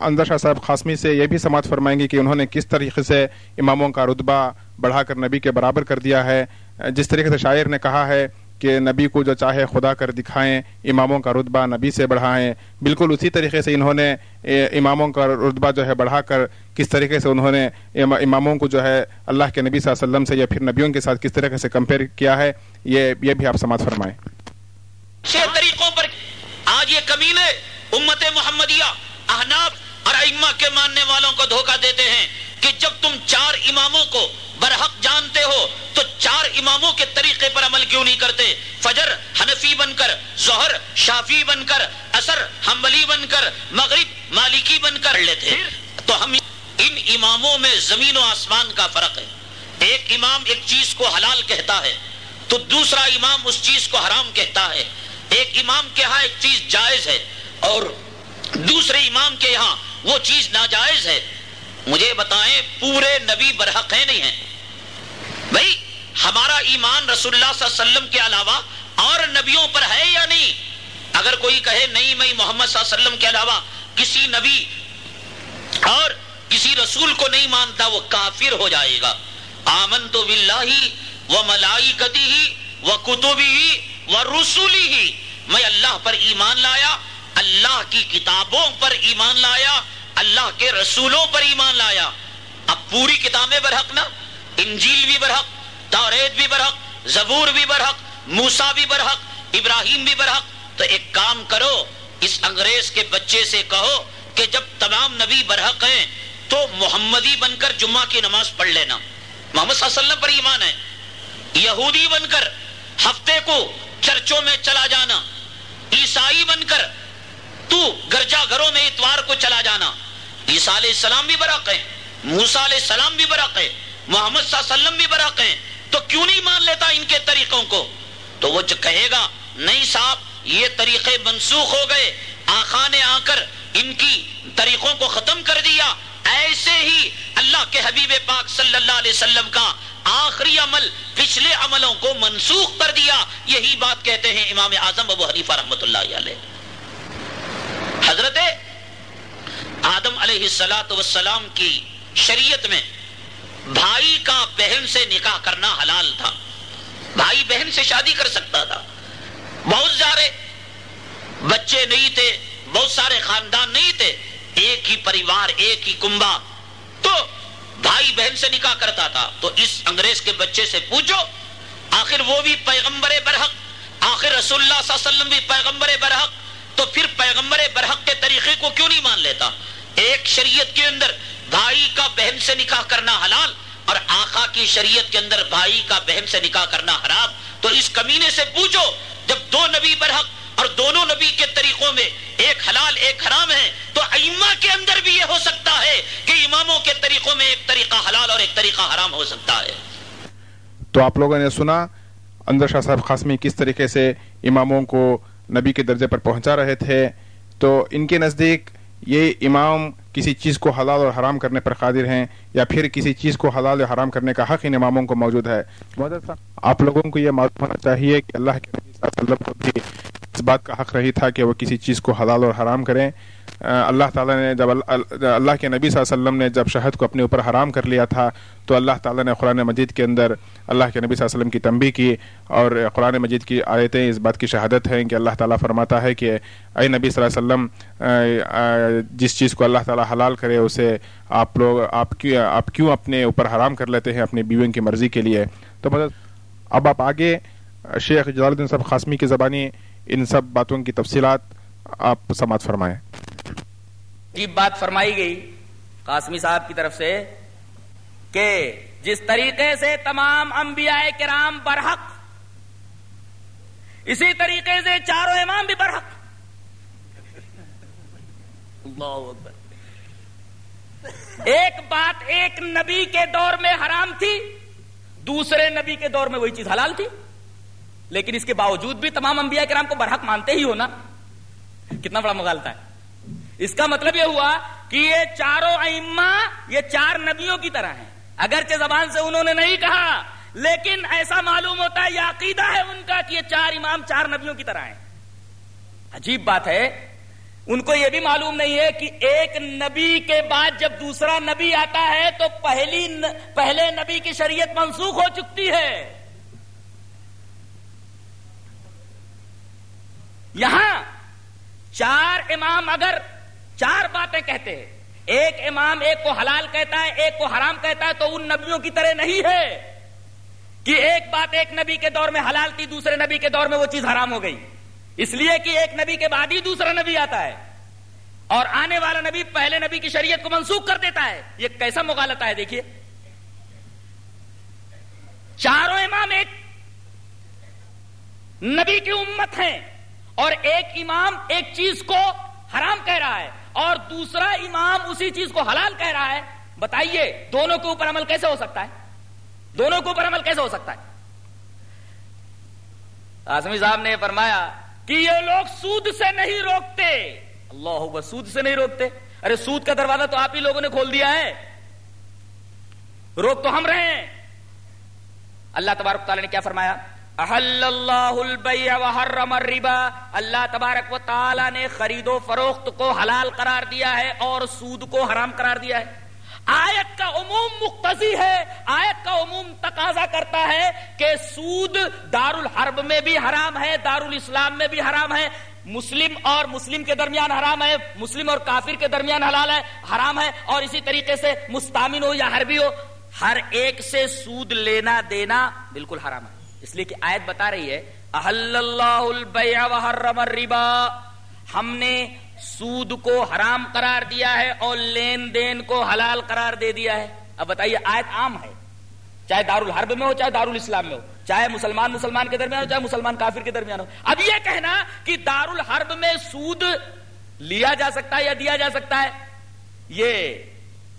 اندر شاہ صاحب قاسمی سے یہ بھی سماعت فرمائیں گے کہ انہوں نے کس طریقے سے اماموں کا رتبہ بڑھا کر نبی کے برابر کر دیا ہے۔ جس طریقے سے شاعر نے کہا ہے کہ نبی کو جو چاہے خدا کر دکھائیں، اماموں کا رتبہ نبی سے بڑھائیں۔ بالکل اسی طریقے سے انہوں نے اماموں کا رتبہ جو ہے بڑھا کر کس طریقے سے انہوں نے اماموں کو جو ہے اللہ کے نبی صلی اللہ علیہ وسلم سے یا پھر نبیوں کے ساتھ کس طریقے سے کمپیئر کیا ہے، یہ یہ بھی آپ سماعت فرمائیں۔ چھ طریقوں پر آج یہ کمینے امت محمدیہ احناب اور ائمہ کے ماننے والوں کو دھوکہ دیتے ہیں۔ کہ جب تم چار اماموں کو برحق جانتے ہو، تو چار اماموں کے طریقے پر عمل کیوں نہیں کرتے؟ فجر حنفی بن کر زہر شافی بن کر اثر حنبلی بن کر، مغرب مالکی بن کر لیتے تو ہم ان اماموں میں زمین و آسمان کا فرق ہے۔ ایک امام ایک چیز کو حلال کہتا ہے، تو دوسرا امام اس چیز کو حرام کہتا ہے۔ ایک امام کے ہاں ایک چیز جائز ہے اور دوسرے امام کے یہاں وہ چیز ناجائز ہے۔ مجھے بتائیں، پورے نبی برحق ہیں نہیں ہیں؟ بھائی، ہمارا ایمان رسول اللہ صلی اللہ علیہ وسلم کے علاوہ اور نبیوں پر ہے یا نہیں؟ اگر کوئی کہے، نہیں میں محمد صلی اللہ علیہ وسلم کے علاوہ کسی نبی اور کسی رسول کو نہیں مانتا، وہ کافر ہو جائے گا۔ آمن تو بلّہ و ملائی کتی ہی وہ کتبی ہی وہ رسولی ہی میں اللہ پر ایمان لایا، اللہ کی کتابوں پر ایمان لایا اللہ کے رسولوں پر ایمان لایا۔ اب پوری کتابیں برحق نا۔ انجیل بھی برحق توریت بھی برحق، زبور بھی برحق موسا بھی برحق، ابراہیم بھی برحق۔ تو ایک کام کرو، اس انگریز کے بچے سے کہو کہ جب تمام نبی برحق ہیں تو محمدی بن کر جمعہ کی نماز پڑھ لینا۔ محمد صلی اللہ علیہ وسلم پر ایمان ہے۔ یہودی بن کر ہفتے کو چرچوں میں چلا جانا۔ عیسائی بن کر تو گرجا گھروں میں اتوار کو چلا جانا۔ عیسیٰ علیہ السلام بھی برق ہیں موسا علیہ السلام بھی برق ہے محمد صلی اللہ علیہ وسلم بھی برق ہیں۔ تو کیوں نہیں مان لیتا ان کے طریقوں کو؟ تو وہ جو کہے گا، نہیں صاحب، یہ طریقے منسوخ ہو گئے آخا نے آ کر ان کی طریقوں کو ختم کر دیا۔ ایسے ہی اللہ کے حبیب پاک صلی اللہ علیہ وسلم کا آخری عمل پچھلے عملوں کو منسوخ کر دیا۔ یہی بات کہتے ہیں امام اعظم ابو حنیفہ رحمۃ اللہ علیہ۔ حضرت آدم علیہ السلاۃ وسلام کی شریعت میں بھائی کا بہن سے نکاح کرنا حلال تھا۔ بھائی بہن سے شادی کر سکتا تھا۔ بہت سارے بچے نہیں تھے، بہت سارے خاندان نہیں تھے، ایک ہی پریوار، ایک ہی کنبا تو بھائی بہن سے نکاح کرتا تھا۔ تو اس انگریز کے بچے سے پوچھو، آخر وہ بھی پیغمبر برحق، آخر رسول اللہ صلی اللہ علیہ وسلم بھی پیغمبر برحق۔ تو پھر پیغمبر برحق کے طریقے کو کیوں نہیں مان لیتا۔ ایک شریعت کے اندر بھائی کا بہن سے نکاح کرنا حلال اور آقا کی شریعت کے اندر بھائی کا بہن سے نکاح کرنا حرام، تو اس کمینے سے پوچھو، جب دو نبی برحق اور دونوں نبی کے طریقوں میں ایک حلال ایک حرام ہے، تو ائمہ کے اندر بھی یہ ہو سکتا ہے کہ اماموں کے طریقوں میں ایک طریقہ حلال اور ایک طریقہ حرام ہو سکتا ہے۔ تو آپ لوگوں نے سنا، اندر شاہ صاحب خاصمی کس طریقے سے اماموں کو نبی کے درجے پر پہنچا رہے تھے؟ تو ان کے نزدیک یہ امام کسی چیز کو حلال اور حرام کرنے پر قادر ہیں یا پھر کسی چیز کو حلال اور حرام کرنے کا حق ان اماموں کو موجود ہے؟ آپ لوگوں کو یہ معلوم ہونا چاہیے کہ اللہ کے نبی صلی اللہ علیہ وسلم کو بھی اس بات کا حق رہی تھا کہ وہ کسی چیز کو حلال اور حرام کریں۔ اللہ تعالیٰ نے جب اللہ کے نبی صلی اللہ علیہ وسلم نے جب شہد کو اپنے اوپر حرام کر لیا تھا، تو اللہ تعالیٰ نے قرآن مجید کے اندر اللہ کے نبی صلی اللہ علیہ وسلم کی تنبی کی اور قرآن مجید کی آیتیں اس بات کی شہادت ہیں کہ اللہ تعالیٰ فرماتا ہے کہ اے نبی صلی اللہ علیہ وسلم جس چیز کو اللہ تعالیٰ حلال کرے اسے آپ لوگ، آپ کیوں آپ کیوں اپنے اوپر حرام کر لیتے ہیں اپنی بیویوں کی مرضی کے لیے؟ تو اب آپ آگے، شیخ جلال الدین صاحب قاسمی کی زبانی ان سب باتوں کی تفصیلات آپ سماعت فرمائیں۔ جی، بات فرمائی گئی قاسمی صاحب کی طرف سے کہ جس طریقے سے تمام انبیاء کرام برحق، اسی طریقے سے چاروں امام بھی برحق۔ ایک بات ایک نبی کے دور میں حرام تھی، دوسرے نبی کے دور میں وہی چیز حلال تھی، لیکن اس کے باوجود بھی تمام انبیاء کرام کو برحق مانتے ہی ہونا کتنا بڑا مغالتا ہے اس کا مطلب یہ ہوا کہ یہ چاروں ائمہ، یہ چار نبیوں کی طرح ہیں۔ اگرچہ زبان سے انہوں نے نہیں کہا، لیکن ایسا معلوم ہوتا ہے، یہ عقیدہ ہے ان کا کہ یہ چار امام چار نبیوں کی طرح ہیں۔ عجیب بات ہے۔ ان کو یہ بھی معلوم نہیں ہے کہ ایک نبی کے بعد جب دوسرا نبی آتا ہے تو پہلی پہلے نبی کی شریعت منسوخ ہو چکتی ہے۔ یہاں چار امام اگر چار باتیں کہتے ہیں، ایک امام ایک کو حلال کہتا ہے، ایک کو حرام کہتا ہے، تو ان نبیوں کی طرح نہیں ہے کہ ایک بات ایک نبی کے دور میں حلال تھی، دوسرے نبی کے دور میں وہ چیز حرام ہو گئی۔ اس لیے کہ ایک نبی کے بعد ہی دوسرا نبی آتا ہے۔ اور آنے والا نبی پہلے نبی کی شریعت کو منسوخ کر دیتا ہے۔ یہ کیسا مغالتا ہے دیکھیے۔ چاروں امام ایک نبی کی امت ہیں۔ اور ایک امام ایک چیز کو حرام کہہ رہا ہے اور دوسرا امام اسی چیز کو حلال کہہ رہا ہے۔ بتائیے، دونوں کے اوپر عمل کیسے ہو سکتا ہے؟ دونوں کے اوپر عمل کیسے ہو سکتا ہے؟ آسمی صاحب نے فرمایا کہ یہ لوگ سود سے نہیں روکتے۔ اللہ ہوگا سود سے نہیں روکتے۔ ارے، سود کا دروازہ تو آپ ہی لوگوں نے کھول دیا ہے۔ روک تو ہم رہے ہیں۔ اللہ تبارک تعالیٰ نے کیا فرمایا؟ احل اللہ البیع وحرم الربا۔ اللہ تبارک و تعالی نے خرید و فروخت کو حلال قرار دیا ہے اور سود کو حرام قرار دیا ہے۔ آیت کا عموم مقتضی ہے، آیت کا عموم تقاضا کرتا ہے کہ سود دار الحرب میں بھی حرام ہے دار الاسلام میں بھی حرام ہے۔ مسلم اور مسلم کے درمیان حرام ہے، مسلم اور کافر کے درمیان حلال ہے، حرام ہے۔ اور اسی طریقے سے مستامن ہو یا حربی ہو، ہر ایک سے سود لینا دینا بالکل حرام ہے۔ اس لیے کہ آیت بتا رہی ہے احل اللہ البیع وحرم الربا۔ ہم نے سود کو حرام قرار دیا ہے اور لین دین کو حلال قرار دے دیا ہے۔ اب بتائیے، آیت عام ہے۔ چاہے دار الحرب میں ہو، چاہے دارالاسلام میں ہو، چاہے مسلمان مسلمان کے درمیان ہو، چاہے مسلمان کافر کے درمیان ہو۔ اب یہ کہنا کہ دار الحرب میں سود لیا جا سکتا ہے یا دیا جا سکتا ہے، یہ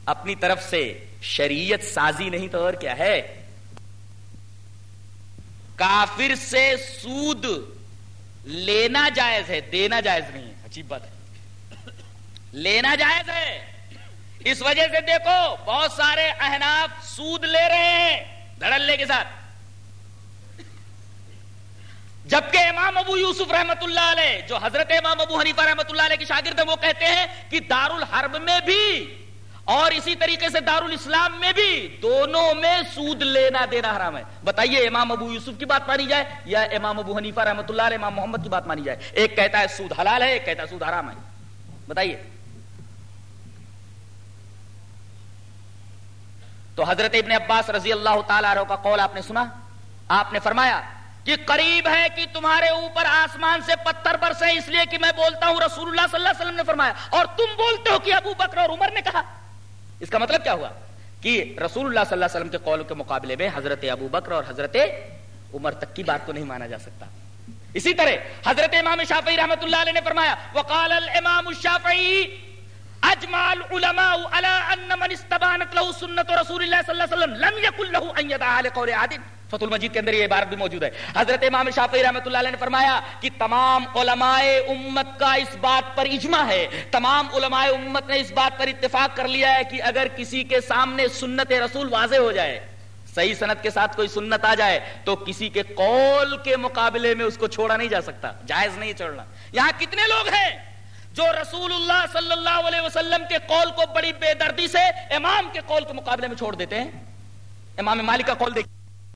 اپنی طرف سے شریعت سازی نہیں، تو اور کیا ہے؟ کافر سے سود لینا جائز ہے، دینا جائز نہیں ہے، عجیب بات ہے۔ لینا جائز ہے۔ اس وجہ سے دیکھو، بہت سارے احناف سود لے رہے ہیں دھڑلے کے ساتھ۔ جبکہ امام ابو یوسف رحمت اللہ علیہ، جو حضرت امام ابو حنیفہ رحمت اللہ علیہ کی شاگرد ہیں، وہ کہتے ہیں کہ دار الحرب میں بھی اور اسی طریقے سے دارالاسلام میں بھی دونوں میں سود لینا دینا حرام ہے۔ بتائیے، امام ابو یوسف کی بات مانی جائے یا امام ابو حنیفہ رحمۃ اللہ علیہ، امام محمد کی بات مانی جائے؟ ایک کہتا ہے سود حلال ہے، ایک کہتا ہے سود حرام ہے۔ بتائیے۔ تو حضرت ابن عباس رضی اللہ تعالی کا قول آپ نے سنا؟ آپ نے فرمایا کہ قریب ہے کہ تمہارے اوپر آسمان سے پتھر برسے اس لیے کہ میں بولتا ہوں رسول اللہ صلی اللہ علیہ وسلم نے فرمایا۔ اور تم بولتے ہو کہ ابو بکر اور عمر نے کہا۔ اس کا مطلب کیا ہوا؟ کہ رسول اللہ صلی اللہ علیہ وسلم کے قول کے مقابلے میں حضرت ابو بکر اور حضرت عمر تک کی بات کو نہیں مانا جا سکتا۔ اسی طرح حضرت امام شافعی رحمت اللہ علیہ نے فرمایا، وقال الامام الشافعی اجمع العلماء على ان من استبانت له سنت رسول الله صلی اللہ علیہ وسلم لم يكن له ان يدعى لقول عادل فت المجید کے اندر یہ عبارت بھی موجود ہے۔ حضرت امام شافعی رحمۃ اللہ علیہ نے فرمایا کہ تمام علماء امت کا اس بات پر اجماع ہے۔ تمام علماء امت نے اس بات پر اتفاق کر لیا ہے کہ اگر کسی کے سامنے سنت رسول واضح ہو جائے، صحیح سنت کے ساتھ کوئی سنت آ جائے، تو کسی کے قول کے مقابلے میں اس کو چھوڑا نہیں جا سکتا، جائز نہیں چھوڑنا۔ یہاں کتنے لوگ ہیں؟ جو رسول اللہ صلی اللہ علیہ وسلم کے قول کو بڑی بے دردی سے امام کے قول کے مقابلے میں چھوڑ دیتے ہیں۔ امام مالک کا قول دیکھیں